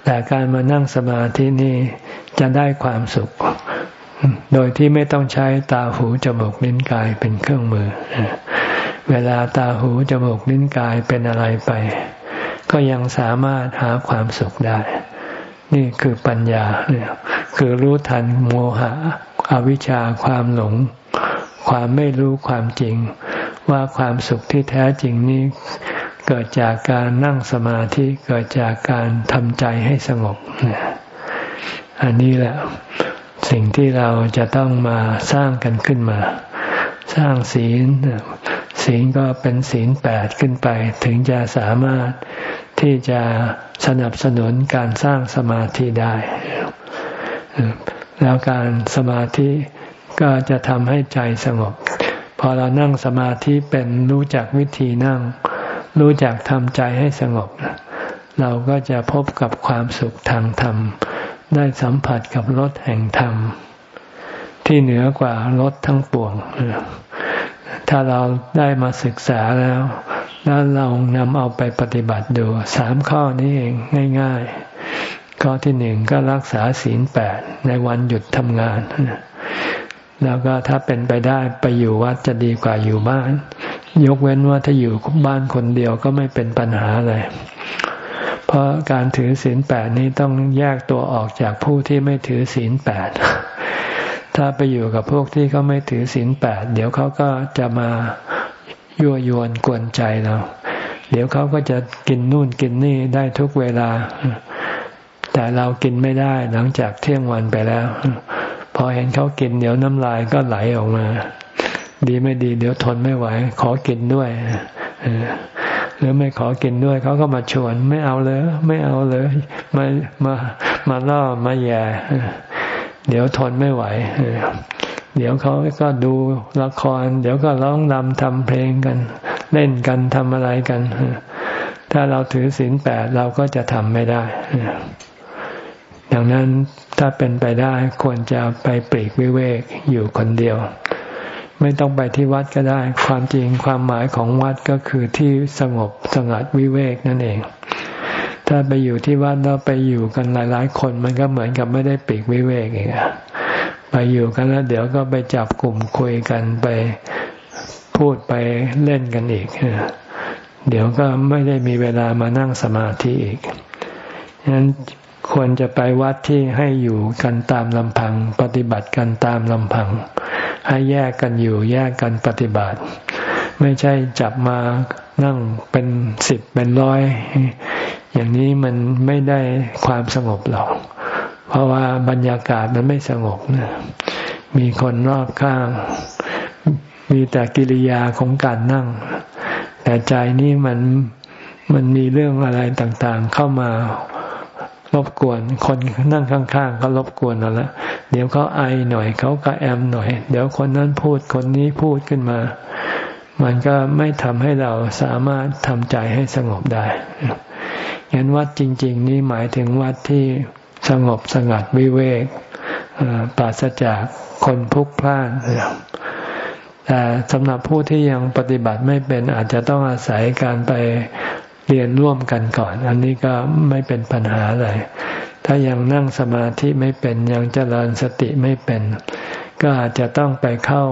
แต่การมานั่งสมาธินี่จะได้ความสุข โดยที่ไม่ต้องใช้ตาหูจมูกลิ้นกายเป็นเครื่องมือ เวลาตาหูจมูกลิ้นกายเป็นอะไรไป ก็ยังสามารถหาความสุขได้ นี่คือปัญญาเนี่ยคือรู้ทันโมหะอวิชชาความหลง ความไม่รู้ความจริง ว่าความสุขที่แท้จริงนี้ เกิดจากการนั่งสมาธิเกิดจากการทำใจให้สงบ อันนี้แหละสิ่งที่เราจะต้องมาสร้างกันขึ้นมา สร้างศีล ศีลก็เป็นศีลแปดขึ้นไป ถึงจะสามารถที่จะสนับสนุนการสร้างสมาธิได้ แล้วการสมาธิก็จะทำให้ใจสงบ พอเรานั่งสมาธิเป็นรู้จักวิธีนั่ง รู้จักทำใจให้สงบ เราก็จะพบกับความสุขทางธรรม ได้สัมผัสกับรสแห่งธรรม ที่เหนือกว่ารสทั้งปวง ถ้าเราได้มาศึกษาแล้วแล้วเรานำเอาไปปฏิบัติดูสามข้อนี้เองง่ายๆ ข้อที่หนึ่งก็รักษาศีลแปดในวันหยุดทำงาน แล้วก็ถ้าเป็นไปได้ไปอยู่วัดจะดีกว่าอยู่บ้าน ยกเว้นว่าถ้าอยู่บ้านคนเดียวก็ไม่เป็นปัญหาเลยเพราะการถือศีลแปดนี้ต้องแยกตัวออกจากผู้ที่ไม่ถือศีลแปด ถ้าไปอยู่กับพวกที่เขาไม่ถือศีลแปดเดี๋ยวเขาก็จะมายั่วยวนกวนใจเรา เดี๋ยวเขาก็จะกินนู่นกินนี่ได้ทุกเวลา แต่เรากินไม่ได้หลังจากเที่ยงวันไปแล้ว พอเห็นเขากินเดี๋ยวน้ำลายก็ไหลออกมา ดีไม่ดี เดี๋ยวทนไม่ไหว ขอกินด้วยหรือไม่ขอกินด้วยเขาก็มาชวน ไม่เอาเลย ไม่เอาเลยมามามาล่อมาแย่เดี๋ยวทนไม่ไหวเดี๋ยวเขาก็ดูละคร เดี๋ยวก็ร้องรำทำเพลงกัน เล่นกันทำอะไรกันถ้าเราถือศีลแปดเราก็จะทำไม่ได้ดังนั้นถ้าเป็นไปได้ควรจะไปปลีกวิเวกอยู่คนเดียว ไม่ต้องไปที่วัดก็ได้ ความจริงความหมายของวัดก็คือที่สงบสงัดวิเวกนั่นเอง ถ้าไปอยู่ที่วัดแล้วไปอยู่กันหลาย ๆ คนมันก็เหมือนกับไม่ได้ปีกวิเวกเองไปอยู่กันแล้วเดี๋ยวก็ไปจับกลุ่มคุยกันไปพูดไปเล่นกันอีก เดี๋ยวก็ไม่ได้มีเวลามานั่งสมาธิอีกฉะนั้นควรจะไปวัดที่ให้อยู่กันตามลำพัง ปฏิบัติกันตามลำพัง ให้แยกกันอยู่แยกกันปฏิบัติ ไม่ใช่จับมานั่งเป็นสิบเป็นร้อย อย่างนี้มันไม่ได้ความสงบหรอก เพราะว่าบรรยากาศมันไม่สงบนะมีคนรอบข้าง มีแต่กิริยาของการนั่ง แต่ใจนี่มันมันมีเรื่องอะไรต่างๆ เข้ามา รบกวน คนนั่งข้างๆก็รบกวนเอาละเดี๋ยวเขาไอหน่อยเขาก็แอมหน่อย เดี๋ยวคนนั้นพูดคนนี้พูดขึ้นมา มันก็ไม่ทำให้เราสามารถทำใจให้สงบได้ยันวัดจริง ๆ นี่หมายถึงวัดที่สงบสงัดวิเวกปราศจากคนพลุกพล่านแต่สำหรับผู้ที่ยังปฏิบัติไม่เป็นอาจจะต้องอาศัยการไป เรียนร่วมกันก่อน อันนี้ก็ไม่เป็นปัญหาอะไร ถ้ายังนั่งสมาธิไม่เป็นยังเจริญสติไม่เป็น ก็อาจจะต้องไปเข้า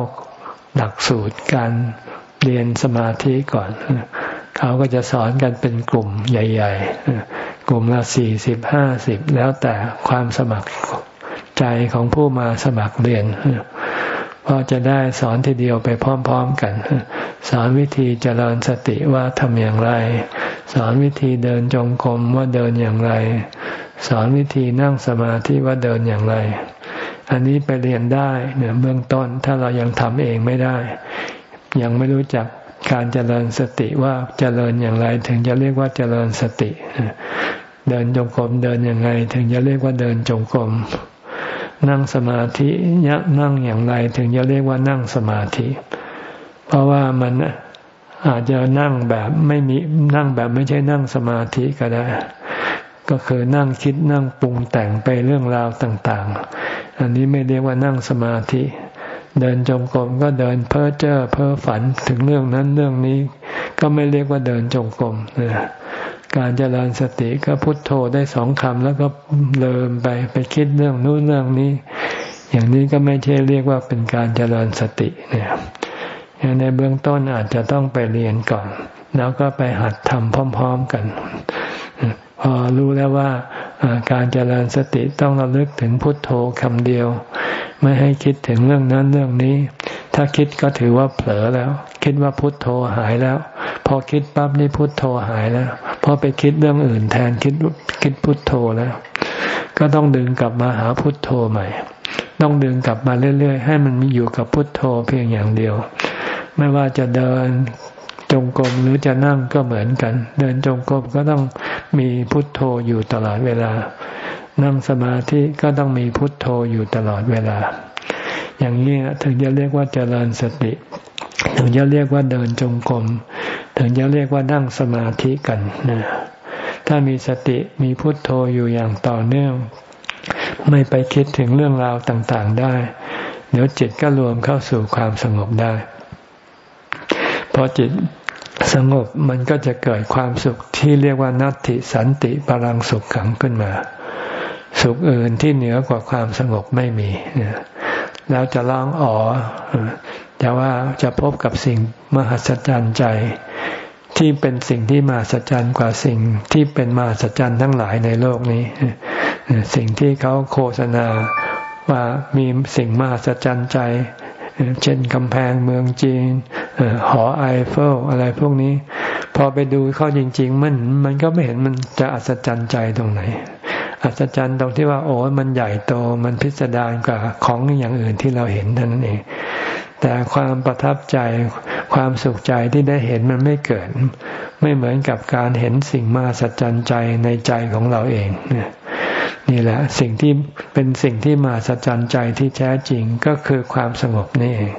หลักสูตรการเรียนสมาธิก่อน เขาก็จะสอนกันเป็นกลุ่มใหญ่ ๆ กลุ่มละสี่สิบห้าสิบแล้วแต่ความสมัครใจของผู้มาสมัครเรียน เพราะจะได้สอนทีเดียวไปพร้อม ๆกัน สอนวิธีเจริญสติว่าทำอย่างไร สอนวิธีเดินจงกรมว่าเดินอย่างไร สอนวิธีนั่งสมาธิว่าเดินอย่างไร อันนี้ไปเรียนได้เนี่ยเบื้องต้นถ้าเรายังทำเองไม่ได้ ยังไม่รู้จักการเจริญสติว่าเจริญอย่างไร ถึงจะเรียกว่าเจริญสติ เดินจงกรมเดินอย่างไร ถึงจะเรียกว่าเดินจงกรม นั่งสมาธิยนั่งอย่างไร ถึงจะเรียกว่านั่งสมาธิ เพราะว่ามันอาจจะนั่งแบบไม่มีนั่งแบบไม่ใช่นั่งสมาธิก็ได้ ก็คือนั่งคิดนั่งปรุงแต่งไปเรื่องราวต่าง ๆ อันนี้ไม่เรียกว่านั่งสมาธิ เดินจงกรมก็เดินเพ้อเจ้อเพ้อฝันถึงเรื่องนั้นเรื่องนี้ ก็ไม่เรียกว่าเดินจงกรม การเจริญสติก็พุทโธได้สองคำแล้วก็เลิมไปไปคิดเรื่องนู้นเรื่องนี้ อย่างนี้ก็ไม่ใช่เรียกว่าเป็นการเจริญสติเนี่ยในเบื้องต้นอาจจะต้องไปเรียนก่อน แล้วก็ไปหัดทำพร้อม ๆกัน พอรู้แล้วว่าการเจริญสติต้องระลึกถึงพุทโธคำเดียว ไม่ให้คิดถึงเรื่องนั้นเรื่องนี้ ถ้าคิดก็ถือว่าเผลอแล้ว คิดว่าพุทโธหายแล้ว พอคิดปั๊บนี่พุทโธหายแล้วพอไปคิดเรื่องอื่นแทนคิดคิดพุทโธแล้ว ก็ต้องดึงกลับมาหาพุทโธใหม่ ต้องดึงกลับมาเรื่อย ๆ ให้มันมีอยู่กับพุทโธเพียงอย่างเดียว ไม่ว่าจะเดินจงกรมหรือจะนั่งก็เหมือนกัน เดินจงกรมก็ต้องมีพุทโธอยู่ตลอดเวลา นั่งสมาธิก็ต้องมีพุทโธอยู่ตลอดเวลา อย่างนี้ถึงจะเรียกว่าเจริญสติ ถึงจะเรียกว่าเดินจงกรมถึงจะเรียกว่านั่งสมาธิกันนะถ้ามีสติมีพุทโธอยู่อย่างต่อเนื่อง ไม่ไปคิดถึงเรื่องราวต่างๆได้ เดี๋ยวจิตก็รวมเข้าสู่ความสงบได้ พอจิตสงบมันก็จะเกิดความสุขที่เรียกว่านัตติสันติพลังสุขขังขึ้นมา สุขอื่นที่เหนือกว่าความสงบไม่มี แล้วจะร้องอ๋อแต่ว่าจะพบกับสิ่งมหัศจรรย์ใจ ที่เป็นสิ่งที่มาสัจจันกว่าสิ่งที่เป็นมาสัจจันทั้งหลายในโลกนี้ สิ่งที่เขาโฆษณาว่ามีสิ่งมาสัจจันใจ เช่นกำแพงเมืองจีนหอไอเฟลอะไรพวกนี้ พอไปดูเข้าจริง ๆ มันมันก็ไม่เห็นมันจะอัศจรรย์ใจตรงไหน อัศจรรย์ตรงที่ว่าโอ้มันใหญ่โตมันพิสดารกว่าของอย่างอื่นที่เราเห็นเท่านั้นเอง แต่ความประทับใจความสุขใจที่ได้เห็นมันไม่เกิด ไม่เหมือนกับการเห็นสิ่งมาสัจจันใจในใจของเราเองนี่แหละสิ่งที่เป็นสิ่งที่มาสัจจันใจที่แท้จริงก็คือความสงบนี่เอง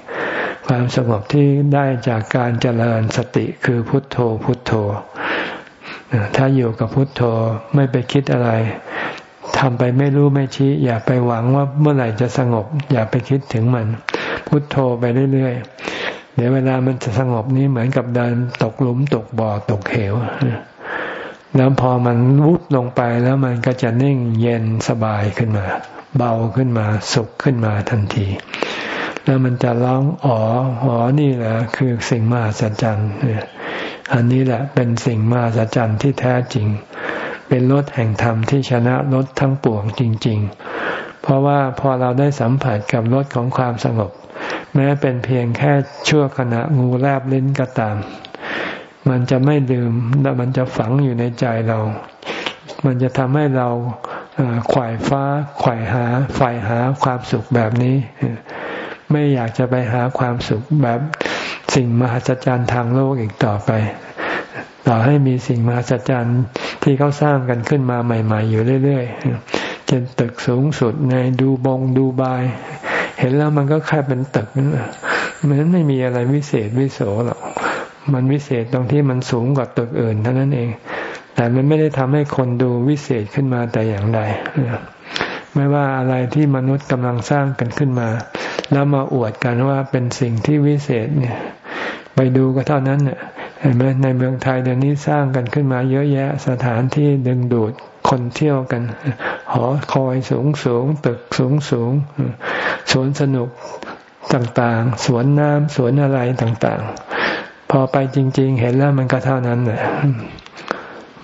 ความสงบที่ได้จากการเจริญสติคือพุทโธพุทโธ ถ้าอยู่กับพุทโธไม่ไปคิดอะไร ทำไปไม่รู้ไม่ชี้ อย่าไปหวังว่าเมื่อไหร่จะสงบ อย่าไปคิดถึงมัน พุทโธไปเรื่อยๆ เดี๋ยวเวลามันจะสงบนี้เหมือนกับเดินตกหลุมตกบ่อตกเหวแล้วพอมันวุบลงไปแล้วมันก็จะนิ่งเย็นสบายขึ้นมา เบาขึ้นมาสุขขึ้นมาทันที แล้วมันจะร้องอ๋ออ๋อนี่แหละคือสิ่งมหัศจรรย์อันนี้แหละเป็นสิ่งมหัศจรรย์ที่แท้จริง เป็นรถแห่งธรรมที่ชนะรถทั้งปวงจริง ๆ เพราะว่าพอเราได้สัมผัสกับรถของความสงบ แม้เป็นเพียงแค่ชั่วขณะงูแลบลิ้นก็ตาม มันจะไม่ลืมแล้วมันจะฝังอยู่ในใจเรา มันจะทำให้เราขวายฟ้าขวายหาฝ่ายหาความสุขแบบนี้ ไม่อยากจะไปหาความสุขแบบสิ่งมหัศจรรย์ทางโลกอีกต่อไป ต่อให้มีสิ่งมหัศจรรย์ ที่เขาสร้างกันขึ้นมาใหม่ ๆ อยู่เรื่อยๆเช่นตึกสูงสุดในดูบงดูบาย เห็นแล้วมันก็แค่เป็นตึกนั่นแหละมันไม่มีอะไรวิเศษวิโสหรอกมันวิเศษตรงที่มันสูงกว่าตึกอื่นเท่านั้นเอง แต่มันไม่ได้ทำให้คนดูวิเศษขึ้นมาแต่อย่างใดไม่ว่าอะไรที่มนุษย์กำลังสร้างกันขึ้นมา แล้วมาอวดกันว่าเป็นสิ่งที่วิเศษเนี่ย ไปดูก็เท่านั้นเนี่ย เห็นไหมในเมืองไทยเดี๋ยวนี้สร้างกันขึ้นมาเยอะแยะสถานที่ดึงดูดคนเที่ยวกัน หอคอยสูงสูงตึกสูงสูงสวนสนุกต่างๆ สวนน้ำสวนอะไรต่างๆ พอไปจริง ๆ เห็นแล้วมันก็เท่านั้นแหละ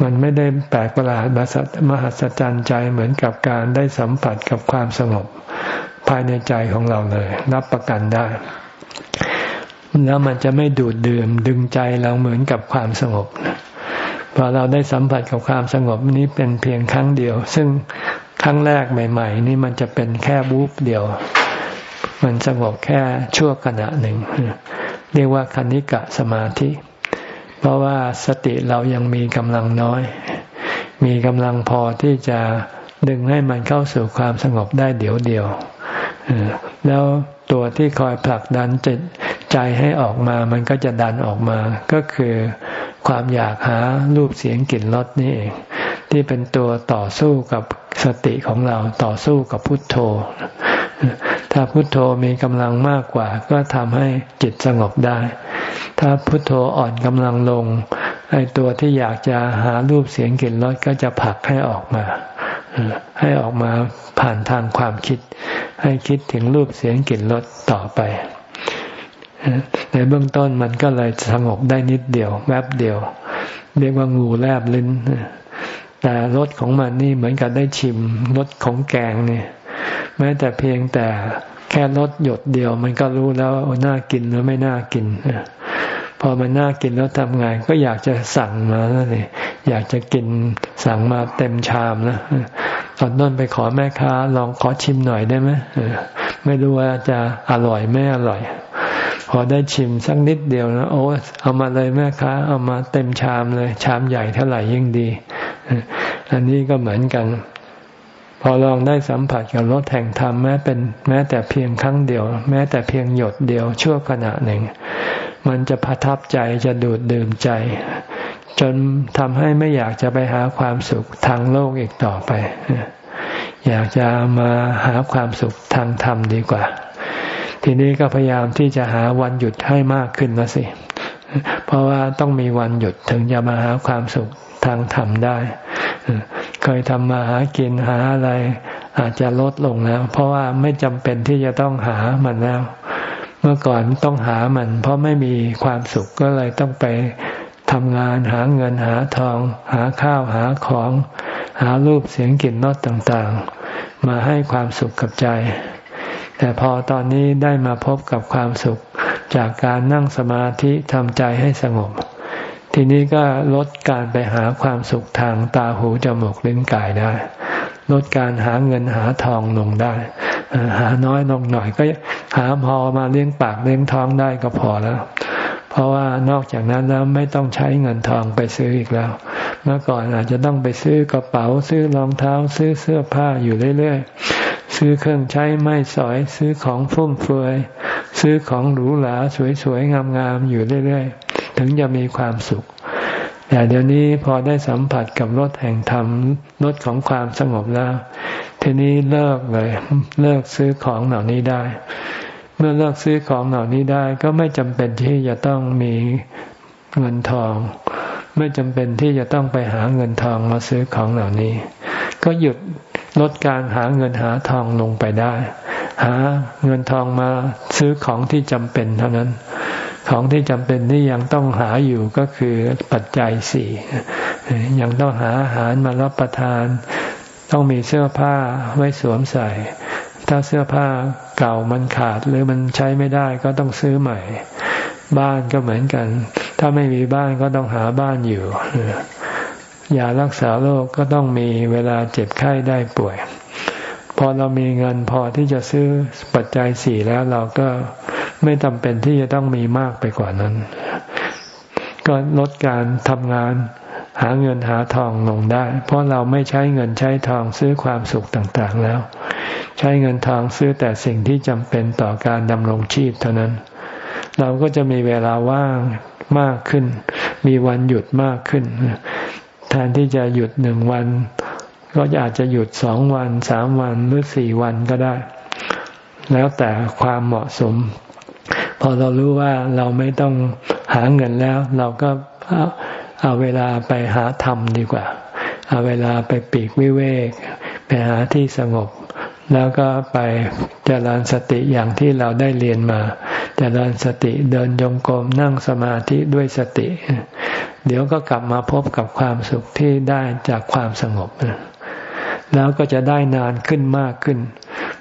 มันไม่ได้แปลกประหลาดมหัศจรรย์ใจเหมือนกับการได้สัมผัสกับความสงบ ภายในใจของเราเลย รับประกันได้ แล้วมันจะไม่ดูดดื่มดึงใจเราเหมือนกับความสงบพอเราได้สัมผัสกับความสงบนี้เป็นเพียงครั้งเดียว ซึ่งครั้งแรกใหม่ ๆ นี่มันจะเป็นแค่บูบเดียว มันสงบแค่ชั่วขณะหนึ่ง เรียกว่าคณิกะสมาธิ เพราะว่าสติเรายังมีกำลังน้อย มีกำลังพอที่จะดึงให้มันเข้าสู่ความสงบได้เดี๋ยวเดียวแล้วตัวที่คอยผลักดันจิต ใจให้ออกมามันก็จะดันออกมา ก็คือความอยากหารูปเสียงกลิ่นรสนี่เอง ที่เป็นตัวต่อสู้กับสติของเราต่อสู้กับพุทโธ ถ้าพุทโธมีกำลังมากกว่า ก็ทำให้จิตสงบได้ ถ้าพุทโธอ่อนกำลังลงไอ้ตัวที่อยากจะหารูปเสียงกลิ่นรสก็จะผลักให้ออกมา ให้ออกมาผ่านทางความคิด ให้คิดถึงรูปเสียงกลิ่นรสต่อไป ในเบื้องต้นมันก็เลยสงบได้นิดเดียว แวบเดียว เรียกว่างูแลบลิ้น แต่รสของมันนี่เหมือนกับได้ชิมรสของแกงเนี่ยแม้แต่เพียงแต่แค่ลดหยดเดียว มันก็รู้แล้วน่ากินหรือไม่น่ากินพอมันน่ากินแล้วทำไงก็อยากจะสั่งมาแล้วนี่อยากจะกินสั่งมาเต็มชามนะตอนต้นไปขอแม่ค้า ลองขอชิมหน่อยได้ไหมไม่รู้ว่าจะอร่อยไม่อร่อย อได้ชิมสักนิดเดียวนะโอ้เอามาเลยแม่ค้าเอามาเต็มชามเลย ชามใหญ่เท่าไหร่ยิ่งดี อันนี้ก็เหมือนกัน พอลองได้สัมผัสกับรสแห่งธรรมแม้เป็นแม้แต่เพียงครั้งเดียว แม้แต่เพียงหยดเดียวชั่วขณะหนึ่ง มันจะประทับใจจะดูดดื่มใจ จนทำให้ไม่อยากจะไปหาความสุขทางโลกอีกต่อไป อยากจะมาหาความสุขทางธรรมดีกว่า ทีนี้ก็พยายามที่จะหาวันหยุดให้มากขึ้นนะสิ เพราะว่าต้องมีวันหยุดถึงจะมาหาความสุขทางธรรมได้ เคยทำมาหากินหาอะไร อาจจะลดลงแล้ว เพราะว่าไม่จำเป็นที่จะต้องหามันแล้ว เมื่อก่อนต้องหามัน เพราะไม่มีความสุขก็เลยต้องไปทำงานหาเงินหาทอง หาข้าวหาของ หารูปเสียงกลิ่นรสต่างๆ มาให้ความสุขกับใจ แต่พอตอนนี้ได้มาพบกับความสุขจากการนั่งสมาธิทำใจให้สงบ ทีนี้ก็ลดการไปหาความสุขทางตาหูจมูกลิ้นกายได้ ลดการหาเงินหาทองลงได้ หาน้อยลงหน่อยก็หาพอมาเลี้ยงปากเลี้ยงท้องได้ก็พอแล้ว เพราะว่านอกจากนั้นแล้วไม่ต้องใช้เงินทองไปซื้ออีกแล้ว เมื่อก่อนอาจจะต้องไปซื้อกระเป๋าซื้อรองเท้าซื้อเสื้อผ้าอยู่เรื่อยๆ ซื้อเครื่องใช้ไม้สอย ซื้อของฟุ่มเฟือย ซื้อของหรูหราสวยๆงามๆอยู่เรื่อยๆ ถึงจะมีความสุข แต่เดี๋ยวนี้พอได้สัมผัสกับรถแห่งธรรมรถของความสงบแล้ว ทีนี้เลิกเลยเลิกซื้อของเหล่านี้ได้ เมื่อเลิกซื้อของเหล่านี้ได้ก็ไม่จำเป็นที่จะต้องมีเงินทอง ไม่จำเป็นที่จะต้องไปหาเงินทองมาซื้อของเหล่านี้ ก็หยุดลดการหาเงินหาทองลงไปได้ หาเงินทองมาซื้อของที่จำเป็นเท่านั้น ของที่จำเป็นที่ยังต้องหาอยู่ก็คือปัจจัยสี่ยังต้องหาอาหารมารับประทาน ต้องมีเสื้อผ้าไว้สวมใส่ ถ้าเสื้อผ้าเก่ามันขาดหรือมันใช้ไม่ได้ก็ต้องซื้อใหม่ บ้านก็เหมือนกัน ถ้าไม่มีบ้านก็ต้องหาบ้านอยู่ ยารักษาโรคก็ต้องมีเวลาเจ็บไข้ได้ป่วย พอเรามีเงินพอที่จะซื้อปัจจัยสี่แล้วเราก็ไม่จำเป็นที่จะต้องมีมากไปกว่านั้น ก็ลดการทำงานหาเงินหาทองลงได้ เพราะเราไม่ใช้เงินใช้ทองซื้อความสุขต่างๆแล้ว ใช้เงินทองซื้อแต่สิ่งที่จำเป็นต่อการดำรงชีพเท่านั้น เราก็จะมีเวลาว่างมากขึ้น มีวันหยุดมากขึ้น ทนที่จะหยุดหนึ่งวัน ก็อาจจะหยุดสองวันสามวันหรือสี่วันก็ได้ แล้วแต่ความเหมาะสม พอเรารู้ว่าเราไม่ต้องหาเงินแล้ว เราก็เอาเวลาไปหาธรรมดีกว่า เอาเวลาไปปีกวิเวก ไปหาที่สงบ แล้วก็ไปเจริญสติอย่างที่เราได้เรียนมา เริญสติเดินยงกรมนั่งสมาธิด้วยสติ เดี๋ยวก็กลับมาพบกับความสุขที่ได้จากความสงบ แล้วก็จะได้นานขึ้นมากขึ้น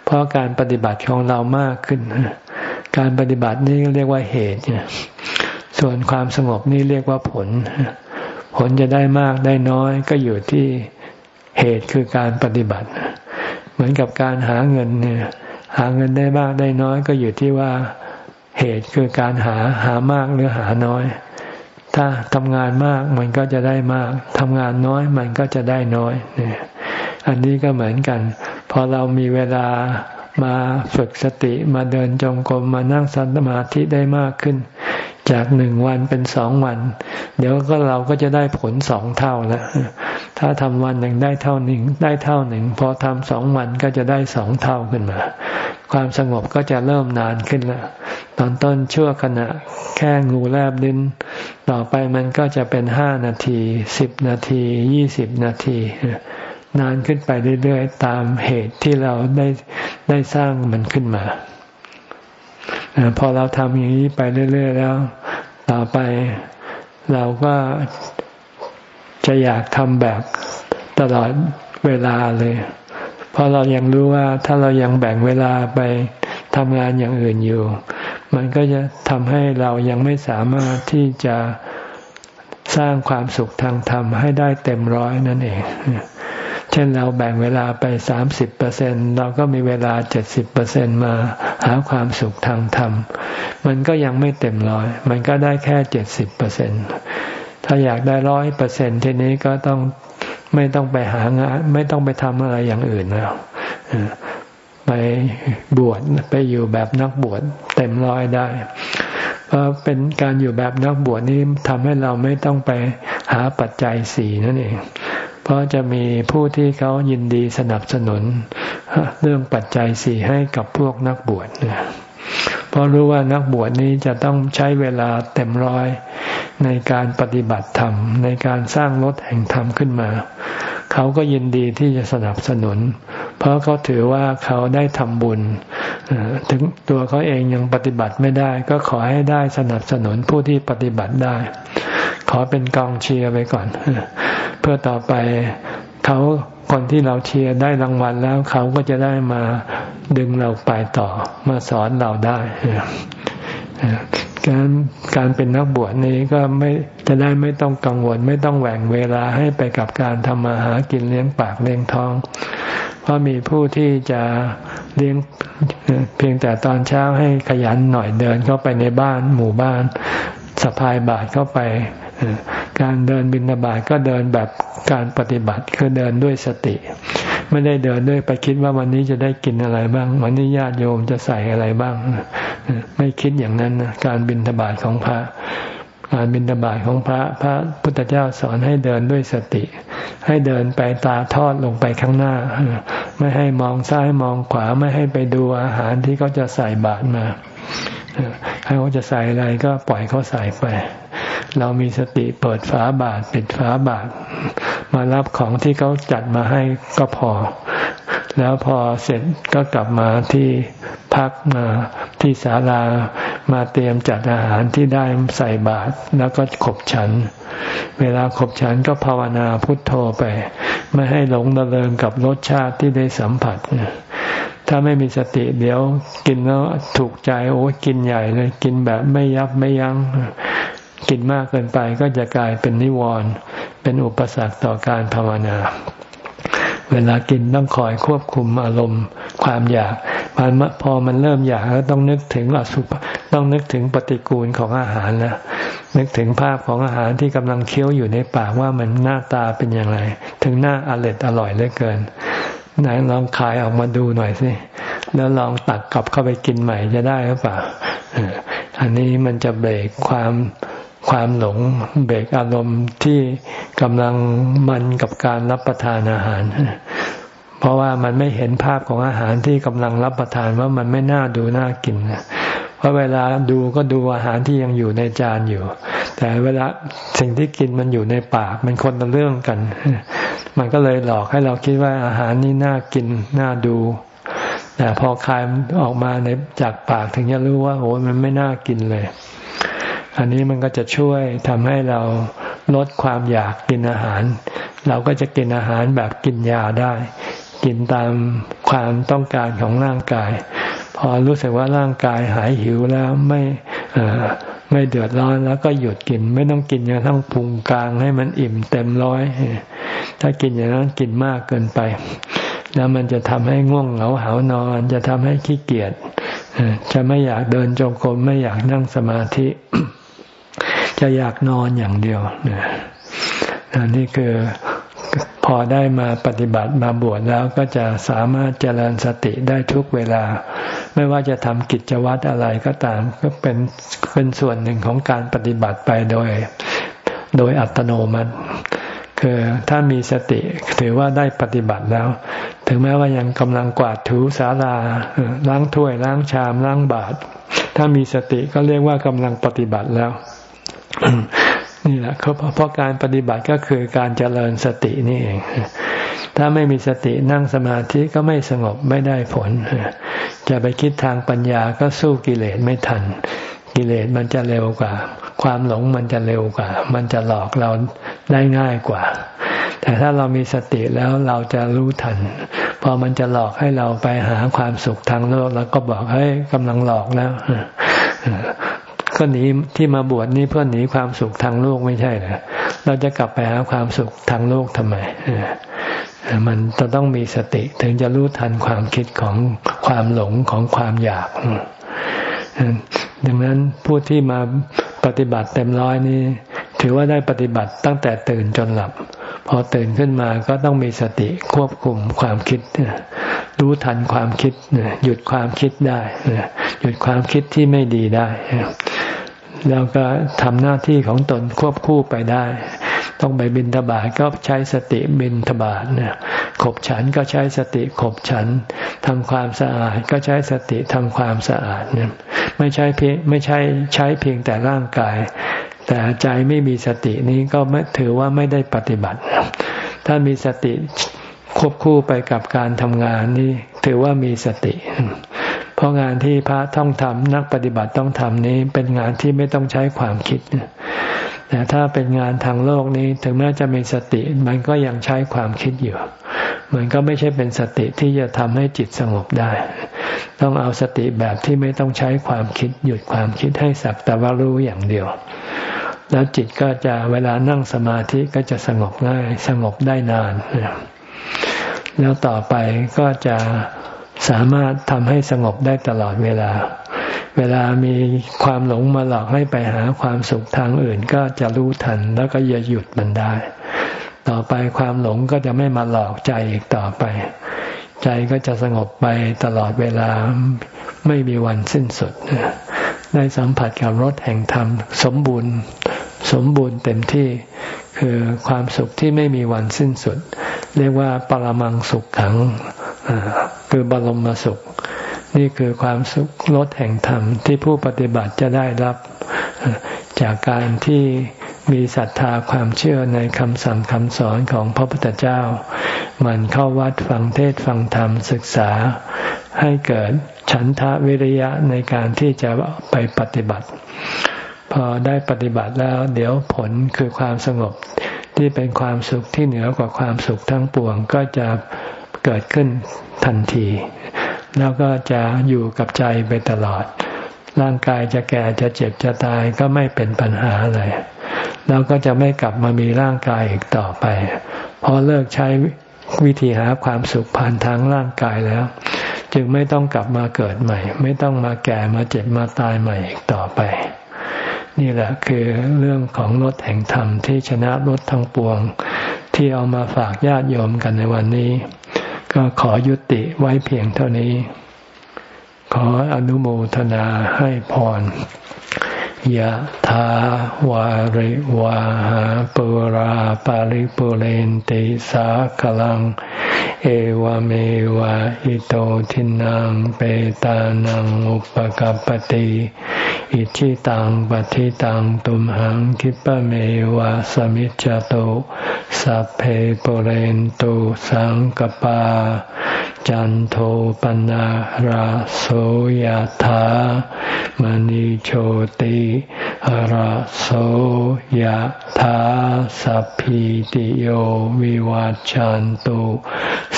เพราะการปฏิบัติของเรามากขึ้น การปฏิบัตินี้เรียกว่าเหตุ ส่วนความสงบนี่เรียกว่าผล ผลจะได้มากได้น้อยก็อยู่ที่เหตุคือการปฏิบัติ เหมือนกับการหาเงินเนี่ยหาเงินได้มากได้น้อยก็อยู่ที่ว่า เหตุคือการหาหามากหรือหาน้อย ถ้าทำงานมากมันก็จะได้มากทำงานน้อยมันก็จะได้น้อยเนี่ยอันนี้ก็เหมือนกัน พอเรามีเวลามาฝึกสติมาเดินจงกรมมานั่งสมาธิได้มากขึ้น จากหนึ่งวันเป็นสองวัน เดี๋ยวก็เราก็จะได้ผลสองเท่าแล้ว ถ้าทำวันหนึ่งได้เท่าหนึ่งได้เท่าหนึ่งพอทำสองวันก็จะได้สองเท่าขึ้นมา ความสงบก็จะเริ่มนานขึ้นแล้วตอนต้นชั่วขณะแค่งูแลบลิ้น ต่อไปมันก็จะเป็นห้านาทีสิบนาทียี่สิบนาที นานขึ้นไปเรื่อยๆ ตามเหตุที่เราได้ได้สร้างมันขึ้นมาพอเราทำอย่างนี้ไปเรื่อย ๆ แล้ว ต่อไปเราก็ จะอยากทำแบบตลอดเวลาเลย เพราะเรายังรู้ว่าถ้าเรายังแบ่งเวลาไปทำงานอย่างอื่นอยู่ มันก็จะทำให้เรายังไม่สามารถที่จะสร้างความสุขทางธรรมให้ได้เต็มร้อยนั่นเอง เช่นเราแบ่งเวลาไปสามสิบเปอร์เซ็นเราก็มีเวลาเจ็ดสิบเปอร์เซ็นมาหาความสุขทางธรรม มันก็ยังไม่เต็มร้อย มันก็ได้แค่เจ็ดสิบเปอร์เซ็น ถ้าอยากได้ร้อยเปอร์เซ็นทีนี้ก็ต้องไม่ต้องไปหางาน ไม่ต้องไปทำอะไรอย่างอื่นแล้วไปบวชไปอยู่แบบนักบวชเต็มร้อยได้เพราะเป็นการอยู่แบบนักบวชนี้ทำให้เราไม่ต้องไปหาปัจจัยสี่นั่นเอง เพราะจะมีผู้ที่เขายินดีสนับสนุน เรื่องปัจจัยสี่ให้กับพวกนักบวชเนี่ย พราะรู้ว่านักบวชนี้จะต้องใช้เวลาเต็มร้อยในการปฏิบัติธรรม ในการสร้างรถแห่งธรรมขึ้นมา เขาก็ยินดีที่จะสนับสนุน เพราะเขาถือว่าเขาได้ทำบุญ ถึงตัวเขาเองยังปฏิบัติไม่ได้ ก็ขอให้ได้สนับสนุนผู้ที่ปฏิบัติได้ ขอเป็นกองเชียร์ไปก่อน เพื่อต่อไป เขาคนที่เราเชียร์ได้รางวัลแล้ว เขาก็จะได้มาดึงเราไปต่อ มาสอนเราได้การการเป็นนักบวชนี้ก็ไม่จะได้ไม่ต้องกังวล ไม่ต้องแหว่งเวลาให้ไปกับการทำมาหากินเลี้ยงปากเลี้ยงท้อง เพราะมีผู้ที่จะเลี้ยงเพียงแต่ตอนเช้าให้ขยันหน่อยเดินเข้าไปในบ้านหมู่บ้านสะพายบาทเข้าไป การเดินบินบาตก็เดินแบบการปฏิบัติคือเดินด้วยสติ ไม่ได้เดินด้วยไปคิดว่าวันนี้จะได้กินอะไรบ้าง วันนี้ญาติโยมจะใส่อะไรบ้าง ไม่คิดอย่างนั้นการบินทบาทของพระการบินทบาทของพระพระพุทธเจ้าสอนให้เดินด้วยสติ ให้เดินไปตาทอดลงไปข้างหน้า ไม่ให้มองซ้ายมองขวาไม่ให้ไปดูอาหารที่เขาจะใส่บาตรมา ให้เขาจะใส่อะไรก็ปล่อยเขาใส่ไป เรามีสติเปิดฝาบาทปิดฝาบาท มารับของที่เขาจัดมาให้ก็พอ แล้วพอเสร็จก็กลับมาที่พักมาที่ศาลามาเตรียมจัดอาหารที่ได้ใส่บาตรแล้วก็ขบฉัน เวลาขบฉันก็ภาวนาพุทโธไป ไม่ให้หลงระเริงกับรสชาติที่ได้สัมผัส ถ้าไม่มีสติเดี๋ยวกินแล้วถูกใจโอ้กินใหญ่เลย กินแบบไม่ยับไม่ยัง้งกินมากเกินไปก็จะกลายเป็นนิวรณ์เป็นอุปสรรคต่อการภาวนา เวลากินต้องคอยควบคุมอารมณ์ ความอยากมันพอมันเริ่มอยากแล้วต้องนึกถึงอสุภต้องนึกถึงปฏิกูลของอาหารนะนึกถึงภาพของอาหารที่กำลังเคี้ยวอยู่ในปากว่ามันหน้าตาเป็นอย่างไร ถึงหน้าอร่อยอร่อยเหลือเกิน ไหนลองขายออกมาดูหน่อยสิ แล้วลองตักกลับเข้าไปกินใหม่จะได้หรือเปล่า อันนี้มันจะเบรกความความหลงเบรกอารมณ์ที่กำลังมันกับการรับประทานอาหาร เพราะว่ามันไม่เห็นภาพของอาหารที่กำลังรับประทานว่ามันไม่น่าดูน่ากินเพราะเวลาดูก็ดูอาหารที่ยังอยู่ในจานอยู่ แต่เวลาสิ่งที่กินมันอยู่ในปากมันคนละเรื่องกัน มันก็เลยหลอกให้เราคิดว่าอาหารนี้น่ากินน่าดูแต่พอคายออกมาในจากปากถึงจะรู้ว่าโอ้มันไม่น่ากินเลย อันนี้มันก็จะช่วยทำให้เราลดความอยากกินอาหาร เราก็จะกินอาหารแบบกินยาได้ กินตามความต้องการของร่างกาย พอรู้สึกว่าร่างกายหายหิวแล้วไม่ ไม่เดือดร้อนแล้วก็หยุดกิน ไม่ต้องกินอย่างทั้งพุงกลางให้มันอิ่มเต็มร้อย ถ้ากินอย่างนั้นกินมากเกินไป แล้วมันจะทำให้ง่วงเหงาหานอน จะทำให้ขี้เกียจจะไม่อยากเดินจงกรมไม่อยากนั่งสมาธิ จะอยากนอนอย่างเดียวนี่คือ พอได้มาปฏิบัติมาบวชแล้วก็จะสามารถเจริญสติได้ทุกเวลา ไม่ว่าจะทำกิจวัตรอะไรก็ตาม ก็เป็นเป็นส่วนหนึ่งของการปฏิบัติไปโดย โดยอัตโนมัติ คือถ้ามีสติถือว่าได้ปฏิบัติแล้ว ถึงแม้ว่ายังกำลังกวาดถูสาราล้างถ้วยล้างชามล้างบาตรถ้ามีสติก็เรียกว่ากำลังปฏิบัติแล้ว นี่แหละเพราะการปฏิบัติก็คือการเจริญสตินี่เอง ถ้าไม่มีสตินั่งสมาธิก็ไม่สงบไม่ได้ผล จะไปคิดทางปัญญาก็สู้กิเลสไม่ทัน กิเลสมันจะเร็วกว่า ความหลงมันจะเร็วกว่า มันจะหลอกเราได้ง่ายกว่า แต่ถ้าเรามีสติแล้วเราจะรู้ทัน พอมันจะหลอกให้เราไปหาความสุขทางโลก แล้วก็บอกเฮ้ยกำลังหลอกแล้ว ก็หนีที่มาบวชนี่เพื่อหนีความสุขทางโลกไม่ใช่เหรอเราจะกลับไปหาความสุขทางโลกทำไมมันจะต้องมีสติถึงจะรู้ทันความคิดของความหลงของความอยากดังนั้นผู้ที่มาปฏิบัติเต็มร้อยนี้ ถือว่าได้ปฏิบัติตั้งแต่ตื่นจนหลับ พอตื่นขึ้นมาก็ต้องมีสติควบคุมความคิด รู้ทันความคิดหยุดความคิดได้หยุดความคิดที่ไม่ดีได้ แล้วก็ทำหน้าที่ของตนควบคู่ไปได้ ต้องไปบินทบาทก็ใช้สติบินทบาทเนี่ยขบฉันก็ใช้สติขบฉันทำความสะอาดก็ใช้สติทำความสะอาดเนี่ยไม่ใช่เพียงไม่ใช่ใช้เพียงแต่ร่างกาย แต่ใจไม่มีสตินี้ก็ถือว่าไม่ได้ปฏิบัติ ถ้ามีสติควบคู่ไปกับการทำงานนี่ถือว่ามีสติ ราะงานที่พระต้องทำนักปฏิบัติต้องทำนี้ เป็นงานที่ไม่ต้องใช้ความคิดแต่ถ้าเป็นงานทางโลกนี้ถึงแม้จะมีสติ มันก็ยังใช้ความคิดอยู่ มันก็ไม่ใช่เป็นสติที่จะทำให้จิตสงบได้ ต้องเอาสติแบบที่ไม่ต้องใช้ความคิด หยุดความคิดให้สักแต่ว่ารู้อย่างเดียว แล้วจิตก็จะเวลานั่งสมาธิก็จะสงบง่าย สงบได้นาน แล้วต่อไปก็จะ สามารถทำให้สงบได้ตลอดเวลา เวลามีความหลงมาหลอกให้ไปหาความสุขทางอื่นก็จะรู้ทันแล้วก็อย่าหยุดมันได้ ต่อไปความหลงก็จะไม่มาหลอกใจอีกต่อไป ใจก็จะสงบไปตลอดเวลาไม่มีวันสิ้นสุด ได้สัมผัสกับรสแห่งธรรม สมบูรณ์ สมบูรณ์เต็มที่คือความสุขที่ไม่มีวันสิ้นสุด เรียกว่าปรมังสุขขัง คือบรมสุข นี่คือความสุขลดแห่งธรรมที่ผู้ปฏิบัติจะได้รับ จากการที่มีศรัทธาความเชื่อในคำสั่งคำสอนของพระพุทธเจ้า มันเข้าวัดฟังเทศฟังธรรมศึกษา ให้เกิดฉันทะวิริยะในการที่จะไปปฏิบัติ พอได้ปฏิบัติแล้ว เดี๋ยวผลคือความสงบที่เป็นความสุขที่เหนือกว่าความสุขทั้งปวงก็จะ เกิดขึ้นทันที แล้วก็จะอยู่กับใจไปตลอด ร่างกายจะแก่จะเจ็บจะตายก็ไม่เป็นปัญหาอะไรแล้วก็จะไม่กลับมามีร่างกายอีกต่อไปเพราะเลิกใช้วิธีหาความสุขผ่านทางร่างกายแล้ว จึงไม่ต้องกลับมาเกิดใหม่ ไม่ต้องมาแก่มาเจ็บมาตายใหม่อีกต่อไป นี่แหละคือเรื่องของรถแห่งธรรมที่ชนะรถทั้งปวง ที่เอามาฝากญาติโยมกันในวันนี้ ก็ขอยุติไว้เพียงเท่านี้ ขออนุโมทนาให้พร ยะถาวาริวาหาปุราปาริปุเรนติสาคลัง เอวเมวะอิโตทินังเปตานังอุปกัปติอิชิตังปฏิตังตุมหังคิปะเมวะสมิจจโตสัพเพปุเรนตุสังกปา จันโทปนะราโสยธามณิโชติราโสยธาสัพพิติโยวิวัจจันตุ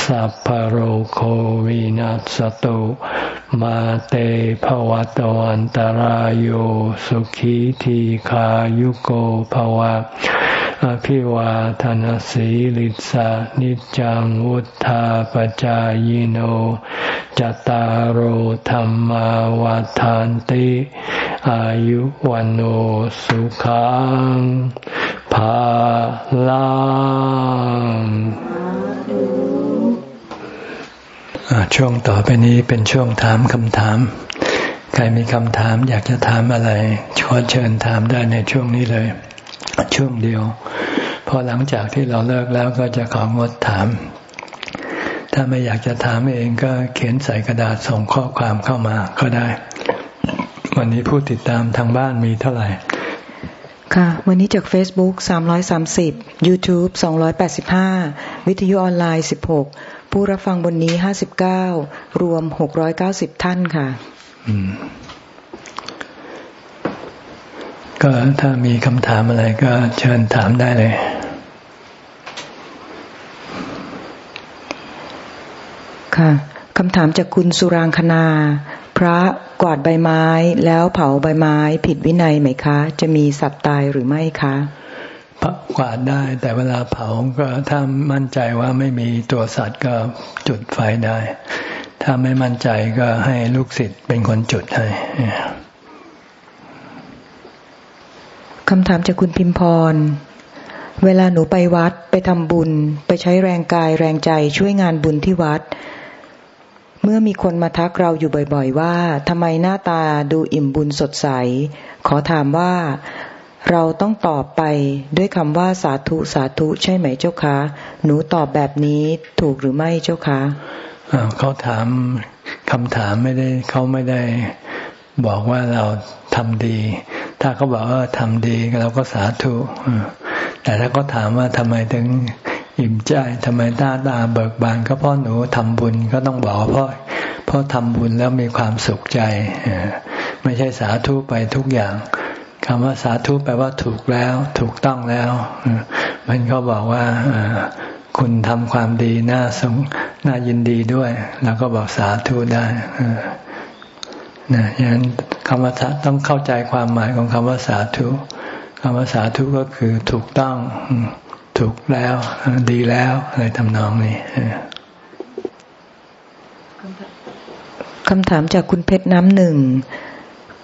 สัพพโรโควินัสตุมาเตภวัตวันตารโยสุขีทีขายุโกภวะ อภิวาทานสีลิสานิจังวุธาปจายโนจตารโหธรรมวาทานติอายุวันโอสุขังภาลังช่วงต่อไปนี้เป็นช่วงถามคำถาม ใครมีคำถามอยากจะถามอะไรชอเชิญถามได้ในช่วงนี้เลย ช่วงเดียว พอหลังจากที่เราเลิกแล้วก็จะของดถาม ถ้าไม่อยากจะถามเองก็เขียนใส่กระดาษส่งข้อความเข้ามาก็ได้ วันนี้ผู้ติดตามทางบ้านมีเท่าไหร่ ค่ะ วันนี้จาก Facebook 330 YouTube 285 วิทยุออนไลน์ 16 ผู้รับฟังบนนี้ 59 รวม 690 ท่านค่ะ อืม ก็ถ้ามีคำถามอะไรก็เชิญถามได้เลยค่ะคำถามจากคุณสุรางคณา พระกวาดใบไม้ แล้วเผาใบไม้ผิดวินัยไหมคะ จะมีสัตว์ตายหรือไม่คะกวาดได้ แต่เวลาเผาก็ถ้ามั่นใจว่าไม่มีตัวสัตว์ก็จุดไฟได้ ถ้าไม่มั่นใจก็ให้ลูกศิษย์เป็นคนจุดให้ คำถามจากคุณพิมพร เวลาหนูไปวัดไปทำบุญ ไปใช้แรงกายแรงใจช่วยงานบุญที่วัด เมื่อมีคนมาทักเราอยู่บ่อย ๆ ว่าทำไมหน้าตาดูอิ่มบุญสดใส ขอถามว่าเราต้องตอบไปด้วยคำว่าสาธุสาธุใช่ไหมเจ้าคะ หนูตอบแบบนี้ถูกหรือไม่เจ้าคะเขาถามคำถามไม่ได้เขาไม่ได้บอกว่าเราทำดี ถ้าเขาบอกว่าทำดีเราก็สาธุแต่ถ้าเขาถามว่าทำไมถึงอิ่มใจทำไมตาตาเบิกบานก็เพราะหนูทำบุญก็ต้องบอกเพราะเพราะทำบุญแล้วมีความสุขใจไม่ใช่สาธุไปทุกอย่างคำว่าสาธุแปลว่าถูกแล้ว ถูกต้องแล้วมันเขาบอกว่าคุณทำความดีน่าสงน่ายินดีด้วย แล้วก็บอกสาธุได้นะอย่างนั้น คำว่าต้องเข้าใจความหมายของคำว่าสาธุคำว่าสาธุก็คือถูกต้องถูกแล้ว ดีแล้วอะไรทำนองนี้คำถามจากคุณเพชรน้ำหนึ่ง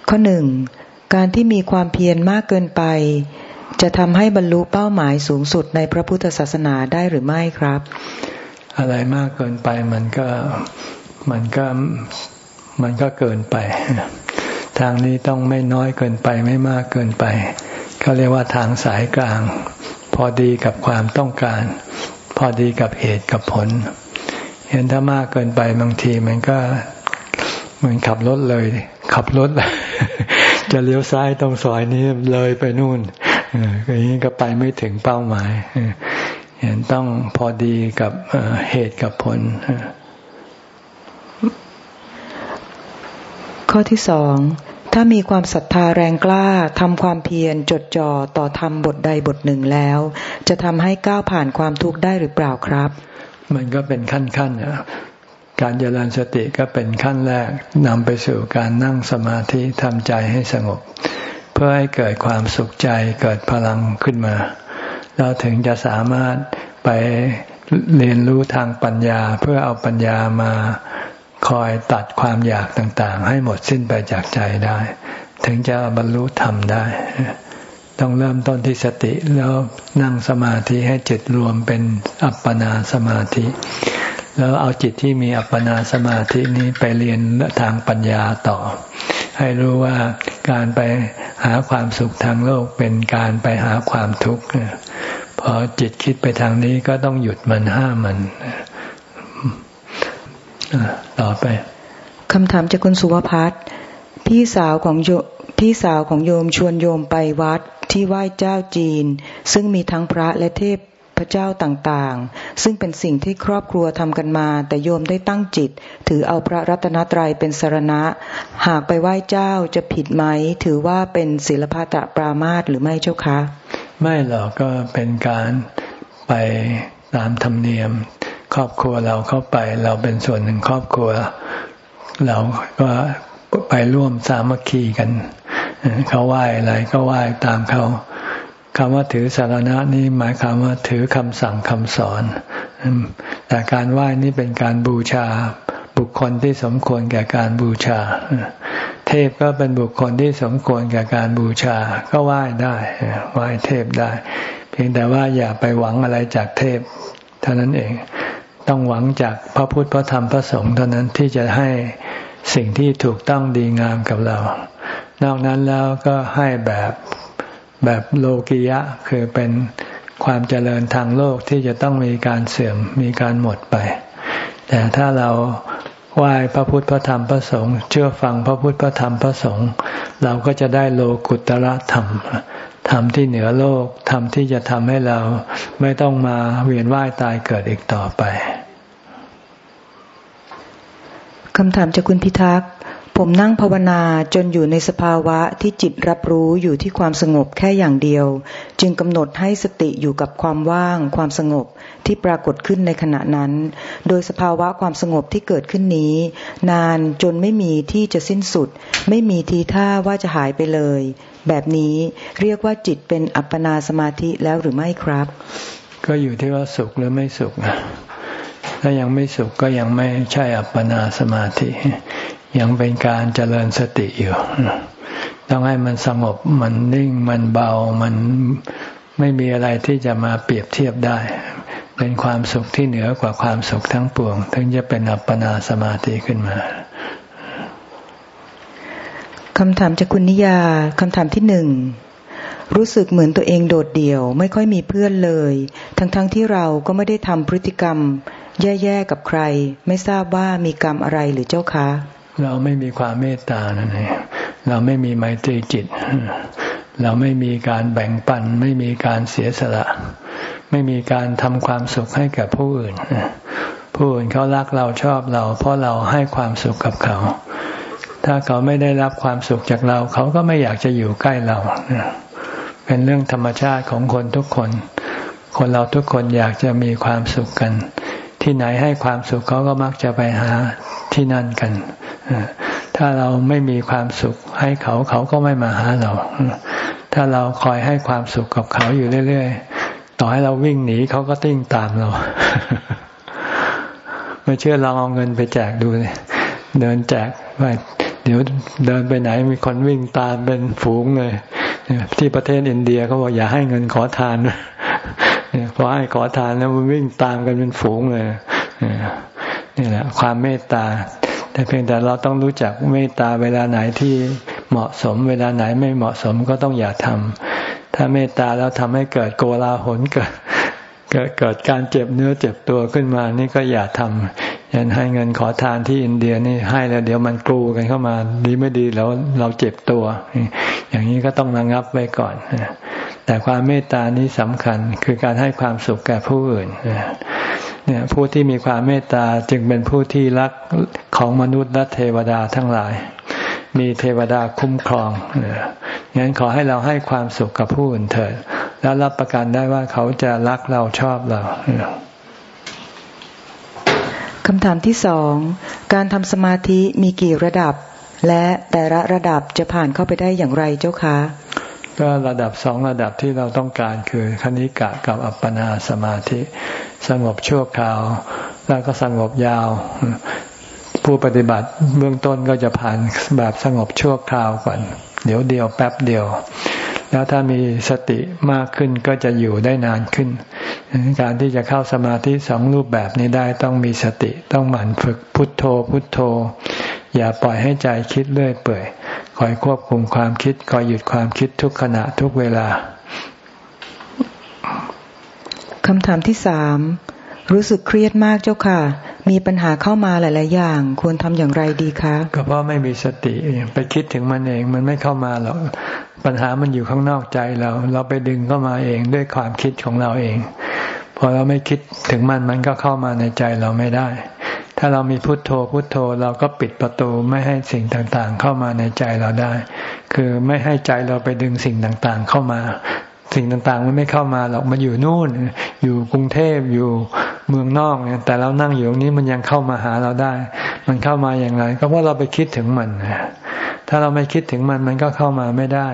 ข้อหนึ่ง การที่มีความเพียรมากเกินไป จะทำให้บรรลุเป้าหมายสูงสุดในพระพุทธศาสนาได้หรือไม่ครับ อะไรมากเกินไปมันก็มันก็มันก็เกินไป ทางนี้ต้องไม่น้อยเกินไปไม่มากเกินไปเขาเรียกว่าทางสายกลาง พอดีกับความต้องการ พอดีกับเหตุกับผล เห็นถ้ามากเกินไปบางทีมันก็เหมือนขับรถเลย ขับรถ จะเลี้ยวซ้ายตรงซอยนี้เลยไปนู่นอย่างนี้ก็ไปไม่ถึงเป้าหมายเห็นต้องพอดีกับเหตุกับผล ข้อที่สองถ้ามีความศรัทธาแรงกล้าทำความเพียรจดจ่อต่อทำบทใดบทหนึ่งแล้ว จะทำให้ก้าวผ่านความทุกข์ได้หรือเปล่าครับ มันก็เป็นขั้นขั้นการเจริญสติก็เป็นขั้นแรกนำไปสู่การนั่งสมาธิทำใจให้สงบ เพื่อให้เกิดความสุขใจเกิดพลังขึ้นมา เราถึงจะสามารถไปเรียนรู้ทางปัญญาเพื่อเอาปัญญามา คอยตัดความอยากต่างๆ ให้หมดสิ้นไปจากใจได้ ถึงจะบรรลุธรรมได้ ต้องเริ่มต้นที่สติแล้วนั่งสมาธิให้จิตรวมเป็นอัปปนาสมาธิ แล้วเอาจิตที่มีอัปปนาสมาธินี้ไปเรียนทางปัญญาต่อ ให้รู้ว่าการไปหาความสุขทางโลกเป็นการไปหาความทุกข์พอจิตคิดไปทางนี้ก็ต้องหยุดมันห้ามมัน ต่อไปคำถามจากคุณสุวพัฒน์พี่สาวของโยพี่สาวของโยมชวนโยมไปวัดที่ไหว้เจ้าจีน ซึ่งมีทั้งพระและเทพพระเจ้าต่างๆ ซึ่งเป็นสิ่งที่ครอบครัวทำกันมา แต่โยมได้ตั้งจิต ถือเอาพระรัตนตรัยเป็นสรณะ หากไปไหว้เจ้าจะผิดไหม ถือว่าเป็นศิลปะตะปรามาตหรือไม่เจ้าคะ ไม่หรอกก็เป็นการไปตามธรรมเนียม ครอบครัวเราเข้าไป เราเป็นส่วนหนึ่งครอบครัว เราก็ไปร่วมสามัคคีกัน เขาไหว้อะไรก็ไหว้ตามเขาคำว่าถือสารณะนี่หมายความว่าถือคำสั่งคำสอนแต่การไหว้นี่เป็นการบูชาบุคคลที่สมควรแก่การบูชา เทพก็เป็นบุคคลที่สมควรแก่การบูชา ก็ไหว้ได้ไหว้เทพได้ เพียงแต่ว่าอย่าไปหวังอะไรจากเทพเท่านั้นเอง ต้องหวังจากพระพุทธพระธรรมพระสงฆ์เท่านั้นที่จะให้สิ่งที่ถูกต้องดีงามกับเรา นอกนั้นแล้วก็ให้แบบแบบโลกิยะคือเป็นความเจริญทางโลกที่จะต้องมีการเสื่อมมีการหมดไป แต่ถ้าเราไหว้พระพุทธพระธรรมพระสงฆ์เชื่อฟังพระพุทธพระธรรมพระสงฆ์เราก็จะได้โลกุตระธรรม ธรรมที่เหนือโลกธรรมที่จะทำให้เราไม่ต้องมาเวียนว่ายตายเกิดอีกต่อไปคำถามจากคุณพิทักษ์ผมนั่งภาวนาจนอยู่ในสภาวะที่จิตรับรู้อยู่ที่ความสงบแค่อย่างเดียว จึงกำหนดให้สติอยู่กับความว่างความสงบที่ปรากฏขึ้นในขณะนั้น โดยสภาวะความสงบที่เกิดขึ้นนี้ นานจนไม่มีที่จะสิ้นสุด ไม่มีทีท่าว่าจะหายไปเลย แบบนี้เรียกว่าจิตเป็นอัปปนาสมาธิแล้วหรือไม่ครับ ก็อยู่ที่ว่าสุขหรือไม่สุขถ้ายังไม่สุขก็ยังไม่ใช่อัปปนาสมาธิ ยังเป็นการเจริญสติอยู่ต้องให้มันสงบมันนิ่งมันเบามันไม่มีอะไรที่จะมาเปรียบเทียบได้ เป็นความสุขที่เหนือกว่าความสุขทั้งปวง ถึงจะเป็นอัปปนาสมาธิขึ้นมา คำถามจากคุณนิยา คำถามที่หนึ่ง รู้สึกเหมือนตัวเองโดดเดี่ยว ไม่ค่อยมีเพื่อนเลย ทั้งๆทที่เราก็ไม่ได้ทำพฤติกรรม แย่ๆกับใคร ไม่ทราบว่ามีกรรมอะไรหรือเจ้าคะ เราไม่มีความเมตตานั่นเองเราไม่มีไมตรีจิต เราไม่มีการแบ่งปัน ไม่มีการเสียสละ ไม่มีการทำความสุขให้กับผู้อื่น ผู้อื่นเขารักเราชอบเรา เพราะเราให้ความสุขกับเขา ถ้าเขาไม่ได้รับความสุขจากเรา เขาก็ไม่อยากจะอยู่ใกล้เรา เป็นเรื่องธรรมชาติของคนทุกคน คนเราทุกคนอยากจะมีความสุขกัน ที่ไหนให้ความสุขเขาก็มักจะไปหาที่นั่นกัน ถ้าเราไม่มีความสุขให้เขาเขาก็ไม่มาหาเรา ถ้าเราคอยให้ความสุขกับเขาอยู่เรื่อยๆ ต่อให้เราวิ่งหนีเขาก็ติ้งตามเรา ไม่เชื่อลองเอาเงินไปแจกดูเลยเดินแจกไป เดี๋ยวเดินไปไหนมีคนวิ่งตามเป็นฝูงเลยที่ประเทศอินเดียเขาบอกอย่าให้เงินขอทานเนี่ยพอให้ขอทานแล้วมันวิ่งตามกันเป็นฝูงเลยนี่แหละ ความเมตตา แต่เพียงแต่เราต้องรู้จักเมตตาเวลาไหนที่เหมาะสม เวลาไหนไม่เหมาะสมก็ต้องอย่าทำถ้าเมตตาแล้วทำให้เกิดโกลาหลเกิดเกิดเกิดการเจ็บเนื้อเจ็บตัวขึ้นมานี่ก็อย่าทำ ยันให้เงินขอทานที่อินเดียนี่ให้แล้วเดี๋ยวมันกลูกันเข้ามาดีไม่ดีแล้วเราเจ็บตัว อย่างนี้ก็ต้องระงับไว้ก่อน แต่ความเมตตานี้สำคัญคือการให้ความสุขแก่ผู้อื่นเนี่ยผู้ที่มีความเมตตาจึงเป็นผู้ที่รักของมนุษย์และเทวดาทั้งหลาย มีเทวดาคุ้มครองงั้นขอให้เราให้ความสุขกับผู้อื่นเถิด แล้วรับประกันได้ว่าเขาจะรักเราชอบเรา คำถามที่สอง การทำสมาธิมีกี่ระดับ และแต่ละระดับจะผ่านเข้าไปได้อย่างไรเจ้าคะ ก็ระดับสองระดับที่เราต้องการคือคณิกะกับอัปปนาสมาธิ สงบชั่วคราว แล้วก็สงบยาว ผู้ปฏิบัติเบื้องต้นก็จะผ่านแบบสงบชั่วคราวก่อน เดี๋ยวเดียวแป๊บเดียว แล้วถ้ามีสติมากขึ้นก็จะอยู่ได้นานขึ้น การที่จะเข้าสมาธิสองรูปแบบนี้ได้ต้องมีสติต้องหมั่นฝึกพุทโธพุทโธ อย่าปล่อยให้ใจคิดเรื่อยเปื่อยคอยควบคุมความคิดคอยหยุดความคิดทุกขณะทุกเวลาคำถามที่สาม รู้สึกเครียดมากเจ้าค่ะ มีปัญหาเข้ามาหลาย ๆ อย่าง ควรทำอย่างไรดีคะ ก็เพราะไม่มีสติไปคิดถึงมันเองมันไม่เข้ามาหรอกปัญหามันอยู่ข้างนอกใจเรา เราไปดึงเข้ามาเองด้วยความคิดของเราเอง พอเราไม่คิดถึงมันมันก็เข้ามาในใจเราไม่ได้ ถ้าเรามีพุทโธพุทโธเราก็ปิดประตูไม่ให้สิ่งต่างๆ เข้ามาในใจเราได้ คือไม่ให้ใจเราไปดึงสิ่งต่างๆ เข้ามา สิ่งต่างๆ มันไม่เข้ามาหรอกมันอยู่นู่น อยู่กรุงเทพอยู่ เมืองนอกเนี่ยแต่เรานั่งอยู่ตรงนี้มันยังเข้ามาหาเราได้ มันเข้ามาอย่างไร ก็เพราะเราไปคิดถึงมันถ้าเราไม่คิดถึงมันมันก็เข้ามาไม่ได้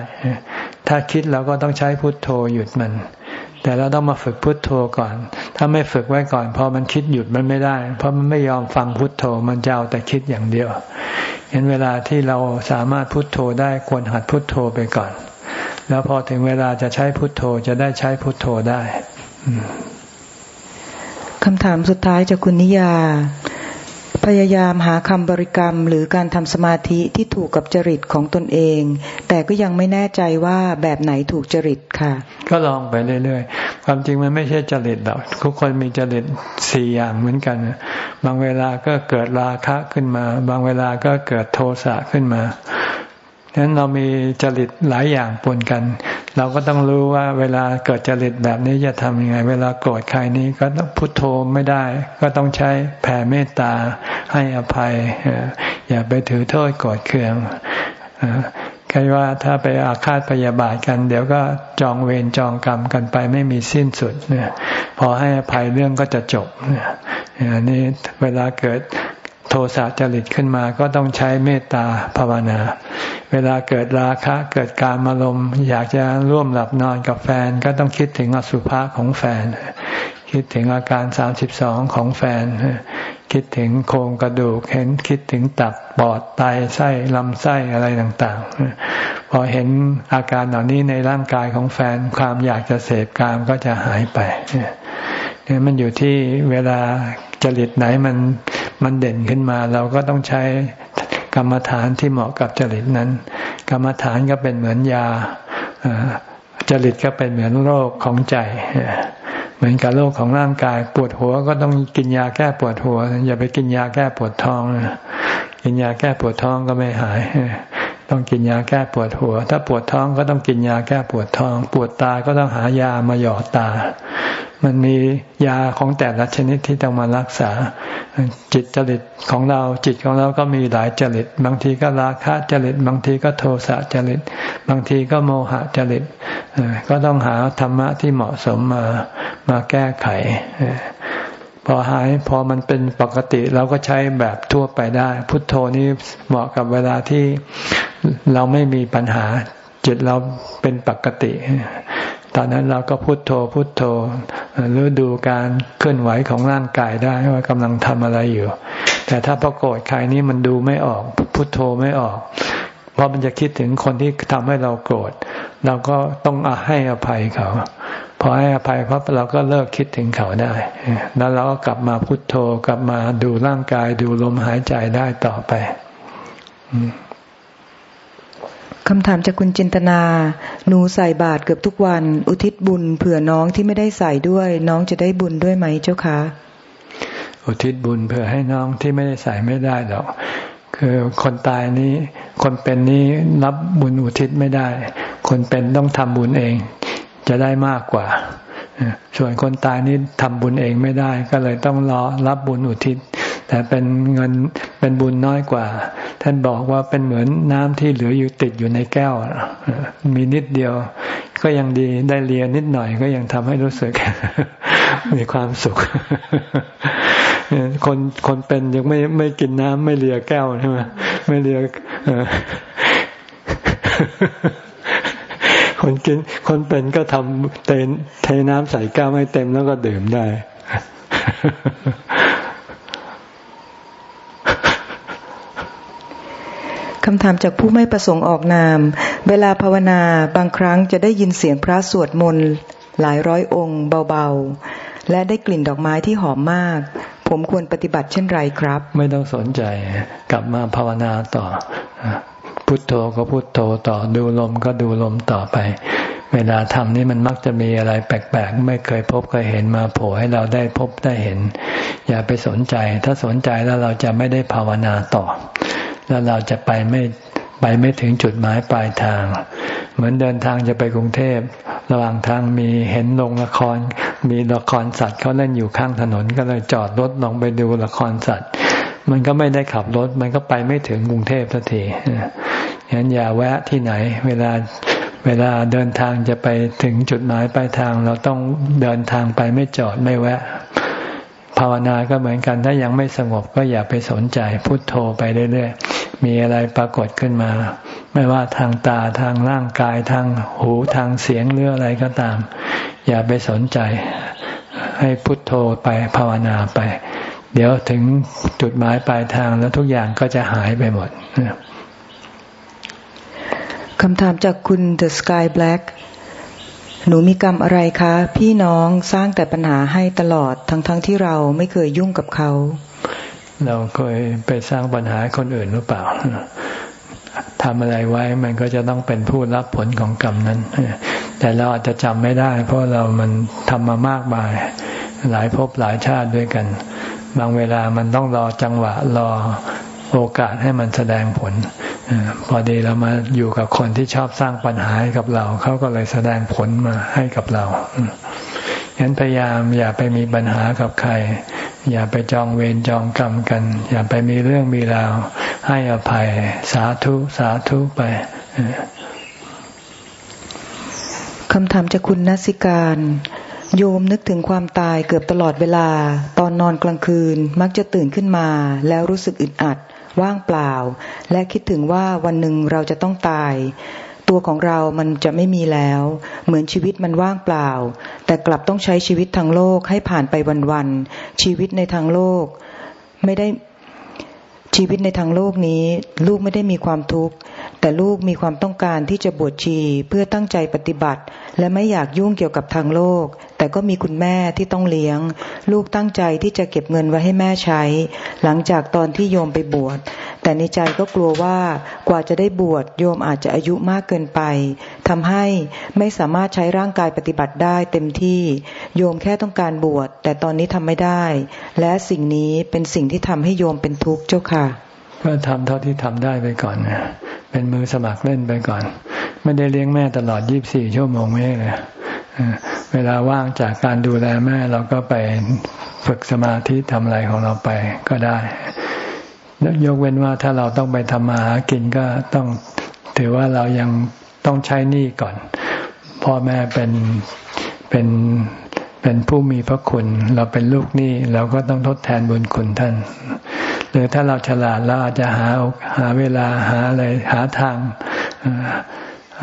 ถ้าคิดเราก็ต้องใช้พุทโธหยุดมัน แต่เราต้องมาฝึกพุทโธก่อน ถ้าไม่ฝึกไว้ก่อนพอมันคิดหยุดมันไม่ได้ เพราะมันไม่ยอมฟังพุทโธมันจะเอาแต่คิดอย่างเดียวเห็นเวลาที่เราสามารถพุทโธได้ควรหัดพุทโธไปก่อน แล้วพอถึงเวลาจะใช้พุทโธจะได้ใช้พุทโธได้ คำถามสุดท้ายจากคุณนิยา พยายามหาคำบริกรรมหรือการทำสมาธิที่ถูกกับจริตของตนเอง แต่ก็ยังไม่แน่ใจว่าแบบไหนถูกจริตค่ะ ก็ลองไปเรื่อยๆ ความจริงมันไม่ใช่จริตหรอกทุกคนมีจริตสี่อย่างเหมือนกัน บางเวลาก็เกิดราคะขึ้นมา บางเวลาก็เกิดโทสะขึ้นมา ฉะนั้นเรามีจริตหลายอย่างปนกัน เราก็ต้องรู้ว่าเวลาเกิดจริตแบบนี้จะทำยังไง เวลาโกรธใครนี้ก็ต้องพุโทโธไม่ได้ ก็ต้องใช้แผ่เมตตาให้อภัย อย่าไปถือโทษโกรธเคืองใครว่าถ้าไปอาฆาตพยาบาทกัน เดี๋ยวก็จองเวรจองกรรมกันไปไม่มีสิ้นสุดเนี่ยพอให้อภัยเรื่องก็จะจบเนี่ยอันนี้เวลาเกิด โทสะจริตขึ้นมาก็ต้องใช้เมตตาภาวนา เวลาเกิดราคะเกิดการมารมอยากจะร่วมหลับนอนกับแฟน ก็ต้องคิดถึงอสุภะของแฟน คิดถึงอาการสามสิบสองของแฟน คิดถึงโครงกระดูกเห็นคิดถึงตับปอดไตไส้ลำไส้อะไรต่างๆ พอเห็นอาการเหล่านี้ในร่างกายของแฟนความอยากจะเสพกามก็จะหายไปเนี่ยมันอยู่ที่เวลาจริตไหนมัน มันเด่นขึ้นมาเราก็ต้องใช้กรรมฐานที่เหมาะกับจริตนั้น กรรมฐานก็เป็นเหมือนยาจริตก็เป็นเหมือนโรคของใจ เหมือนกับโรคของร่างกาย ปวดหัวก็ต้องกินยาแก้ปวดหัว อย่าไปกินยาแก้ปวดท้องกินยาแก้ปวดท้องก็ไม่หาย ต้องกินยาแก้ปวดหัว ถ้าปวดท้องก็ต้องกินยาแก้ปวดท้อง ปวดตาก็ต้องหายามาหยอดตา มันมียาของแต่ละชนิดที่ต้องมารักษา จิตจริตของเราจิตของเราก็มีหลายจริต บางทีก็ราคะจริต บางทีก็โทสะจริต บางทีก็โมหะจริตก็ต้องหาธรรมะที่เหมาะสมมามาแก้ไขพอหายพอมันเป็นปกติเราก็ใช้แบบทั่วไปได้ พุทโธนี้เหมาะกับเวลาที่ เราไม่มีปัญหา จิตเราเป็นปกติ ตอนนั้นเราก็พุทโธพุทโธหรือดูการเคลื่อนไหวของร่างกายได้ว่ากำลังทำอะไรอยู่ แต่ถ้าพอโกรธใครนี้มันดูไม่ออก พุทโธไม่ออก เพราะมันจะคิดถึงคนที่ทำให้เราโกรธเราก็ต้องอให้อภัยเขาพอให้อภัยพราะเราก็เลิกคิดถึงเขาได้ แล้วเราก็กลับมาพุทโธกลับมาดูร่างกายดูลมหายใจได้ต่อไป คำถามจากคุณจินตนา หนูใส่บาตรเกือบทุกวัน อุทิศบุญเผื่อน้องที่ไม่ได้ใส่ด้วย น้องจะได้บุญด้วยไหมเจ้าคะ อุทิศบุญเผื่อให้น้องที่ไม่ได้ใส่ไม่ได้หรอก คือคนตายนี้ คนเป็นนี้รับบุญอุทิศไม่ได้ คนเป็นต้องทำบุญเอง จะได้มากกว่า ส่วนคนตายนี้ทำบุญเองไม่ได้ ก็เลยต้องรอรับบุญอุทิศ แต่เป็นเงินเป็นบุญน้อยกว่า ท่านบอกว่าเป็นเหมือนน้ำที่เหลืออยู่ติดอยู่ในแก้ว มีนิดเดียว ก็ยังดีได้เลียนิดหน่อยก็ยังทำให้รู้สึก มีความสุข คนคนเป็นยังไม่ไม่กินน้ำไม่เลียแก้วใช่ไหมไม่เลียคนกินคนเป็นก็ทำเตนเทน้ำใส่แก้วไม่เต็มแล้วก็ดื่มได้ คำถามจากผู้ไม่ประสงค์ออกนาม เวลาภาวนาบางครั้งจะได้ยินเสียงพระสวดมนต์หลายร้อยองค์เบาๆ และได้กลิ่นดอกไม้ที่หอมมาก ผมควรปฏิบัติเช่นไรครับ ไม่ต้องสนใจกลับมาภาวนาต่อ พุทโธก็พุทโธต่อดูลมก็ดูลมต่อไป เวลาทำนี่มันมักจะมีอะไรแปลกๆ ไม่เคยพบเคยเห็นมาโผล่ให้เราได้พบได้เห็น อย่าไปสนใจ ถ้าสนใจแล้วเราจะไม่ได้ภาวนาต่อ แล้วเราจะไปไม่ไปไม่ถึงจุดหมายปลายทาง เหมือนเดินทางจะไปกรุงเทพ ระหว่างทางมีเห็นโรงละคร มีละครสัตว์เขาเล่นอยู่ข้างถนนก็เลยจอดรถลงไปดูละครสัตว์ มันก็ไม่ได้ขับรถ มันก็ไปไม่ถึงกรุงเทพสักทีฉะนั้นอย่าแวะที่ไหน เวลาเวลาเดินทางจะไปถึงจุดหมายปลายทาง เราต้องเดินทางไปไม่จอดไม่แวะ ภาวนาก็เหมือนกันถ้ายังไม่สงบก็อย่าไปสนใจพุทโธไปเรื่อยๆ มีอะไรปรากฏขึ้นมา ไม่ว่าทางตาทางร่างกายทางหูทางเสียงหรืออะไรก็ตาม อย่าไปสนใจ ให้พุทโธไปภาวนาไป เดี๋ยวถึงจุดหมายปลายทางแล้วทุกอย่างก็จะหายไปหมดคำถามจากคุณ The Sky Black หนูมีกรรมอะไรคะ พี่น้องสร้างแต่ปัญหาให้ตลอดทั้งๆทที่เราไม่เคยยุ่งกับเขา เราเคยไปสร้างปัญหาคนอื่นหรือเปล่าทำอะไรไว้มันก็จะต้องเป็นผู้รับผลของกรรมนั้น แต่เราอาจจะจำไม่ได้ เพราะเรามันทำมามากมาย หลายภพหลายชาติด้วยกัน บางเวลามันต้องรอจังหวะรอโอกาสให้มันแสดงผลพอดีเรามาอยู่กับคนที่ชอบสร้างปัญหาให้กับเรา เขาก็เลยแสดงผลมาให้กับเราฉะนั้นพยายามอย่าไปมีปัญหากับใคร อย่าไปจองเวรจองกรรมกัน อย่าไปมีเรื่องมีราวให้อภัย สาธุ สาธุไปคำถามจากคุณนัสิการ โยมนึกถึงความตายเกือบตลอดเวลา ตอนนอนกลางคืนมักจะตื่นขึ้นมา แล้วรู้สึกอึดอัด ว่างเปล่า และคิดถึงว่าวันหนึ่งเราจะต้องตาย ตัวของเรามันจะไม่มีแล้ว เหมือนชีวิตมันว่างเปล่า แต่กลับต้องใช้ชีวิตทางโลกให้ผ่านไปวันๆ ชีวิตในทางโลก ไม่ได้ชีวิตในทางโลกนี้ ลูกไม่ได้มีความทุกข์ แต่ลูกมีความต้องการที่จะบวชชีเพื่อตั้งใจปฏิบัติ และไม่อยากยุ่งเกี่ยวกับทางโลก แต่ก็มีคุณแม่ที่ต้องเลี้ยง ลูกตั้งใจที่จะเก็บเงินไว้ให้แม่ใช้ หลังจากตอนที่โยมไปบวชแต่ในใจก็กลัวว่ากว่าจะได้บวชโยมอาจจะอายุมากเกินไปทำให้ไม่สามารถใช้ร่างกายปฏิบัติได้เต็มที่โยมแค่ต้องการบวชแต่ตอนนี้ทำไม่ได้ และสิ่งนี้เป็นสิ่งที่ทำให้โยมเป็นทุกข์เจ้าค่ะ ก็ทำเท่าที่ทำได้ไปก่อนนะเป็นมือสมัครเล่นไปก่อน ไม่ได้เลี้ยงแม่ตลอดยี่บสี่ชั่วโมงไม่เลยเวลาว่างจากการดูแลแม่เราก็ไปฝึกสมาธิทำอะไรของเราไปก็ได้ ยกเว้นว่าถ้าเราต้องไปทำมาหากินก็ต้องถือว่าเรายังต้องใช้หนี้ก่อน พ่อแม่เป็นเป็นเป็นผู้มีพระคุณ เราเป็นลูกหนี้เราก็ต้องทดแทนบุญคุณท่าน หรือถ้าเราฉลาดเราอาจจะหาหาเวลาหาอะไรหาทาง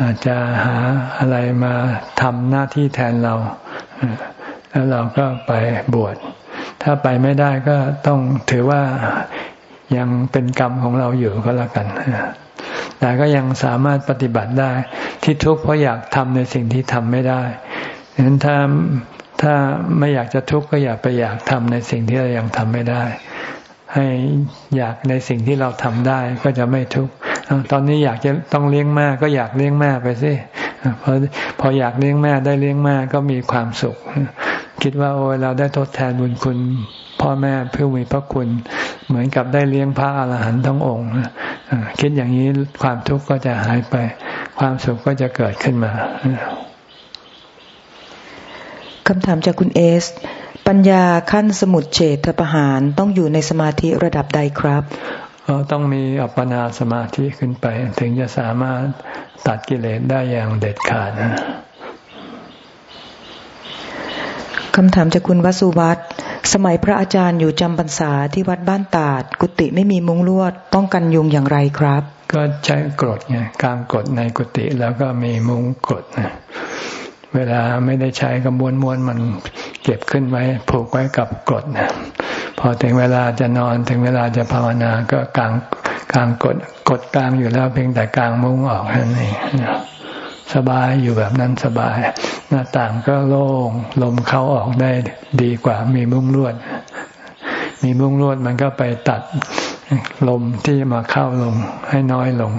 อาจจะหาอะไรมาทำหน้าที่แทนเรา แล้วเราก็ไปบวช ถ้าไปไม่ได้ก็ต้องถือว่ายังเป็นกรรมของเราอยู่ก็แล้วกัน แต่ก็ยังสามารถปฏิบัติได้ ที่ทุกข์เพราะอยากทำในสิ่งที่ทำไม่ได้ฉะนั้นถ้าถ้าไม่อยากจะทุกข์ก็อย่าไปอยากทำในสิ่งที่เรายังทำไม่ได้ ให้อยากในสิ่งที่เราทำได้ก็จะไม่ทุกข์ตอนนี้อยากจะต้องเลี้ยงแม่ก็อยากเลี้ยงแม่ไปสิพอพออยากเลี้ยงแม่ได้เลี้ยงแม่ก็มีความสุข คิดว่าโอ้เราได้ทดแทนบุญคุณ พ่อแม่เพื่อมีพระคุณ เหมือนกับได้เลี้ยงพระอาหารหันต์ทั้งองค์คิดอย่างนี้ความทุกข์ก็จะหายไป ความสุขก็จะเกิดขึ้นมาคำถามจากคุณเอส ปัญญาขั้นสมุดเฉทประหารต้องอยู่ในสมาธิระดับใดครับต้องมีอัปปนาสมาธิขึ้นไป ถึงจะสามารถตัดกิเลสได้อย่างเด็ดขาดนะคำถามจากคุณวสุวัตสมัยพระอาจารย์อยู่จำพรรษาที่วัดบ้านตาด กุฏิไม่มีมุ้งลวดป้องกันยุงอย่างไรครับ ก็ใช้กรดไงกางกรดในกุฏิแล้วก็มีมุ้งกรดนะเวลาไม่ได้ใช้ก็ม้วนม้วนมัน เก็บขึ้นไว้ผูกไว้กับกรดนะพอถึงเวลาจะนอนถึงเวลาจะภาวนาก็กางกลางกดกดกลางอยู่แล้วเพียงแต่กลางมุ้งออกนั่นเองสบายอยู่แบบนั้นสบาย หน้าต่างก็โล่งลมเข้าออกได้ดีกว่ามีมุ้งลวด มีมุ้งลวดมันก็ไปตัดลมที่มาเข้าลงให้น้อยลง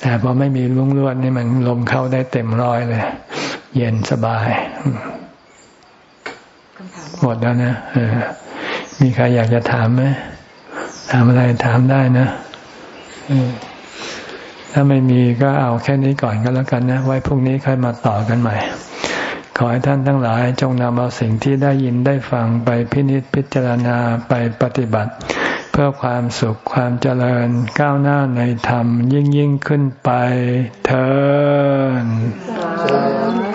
แต่พอไม่มีมุ้งลวดนี่มันลมเข้าได้เต็มร้อยเลย เย็นสบาย หมดแล้วนะมีใครอยากจะถามไหมถามอะไรถามได้นะถ้าไม่มีก็เอาแค่นี้ก่อนก็แล้วกันนะ ไว้พรุ่งนี้ค่อยมาต่อกันใหม่ ขอให้ท่านทั้งหลายจงนำเอาสิ่งที่ได้ยินได้ฟังไปพินิจพิจารณาไปปฏิบัติ เพื่อความสุขความเจริญก้าวหน้าในธรรมยิ่งยิ่งขึ้นไปเถิด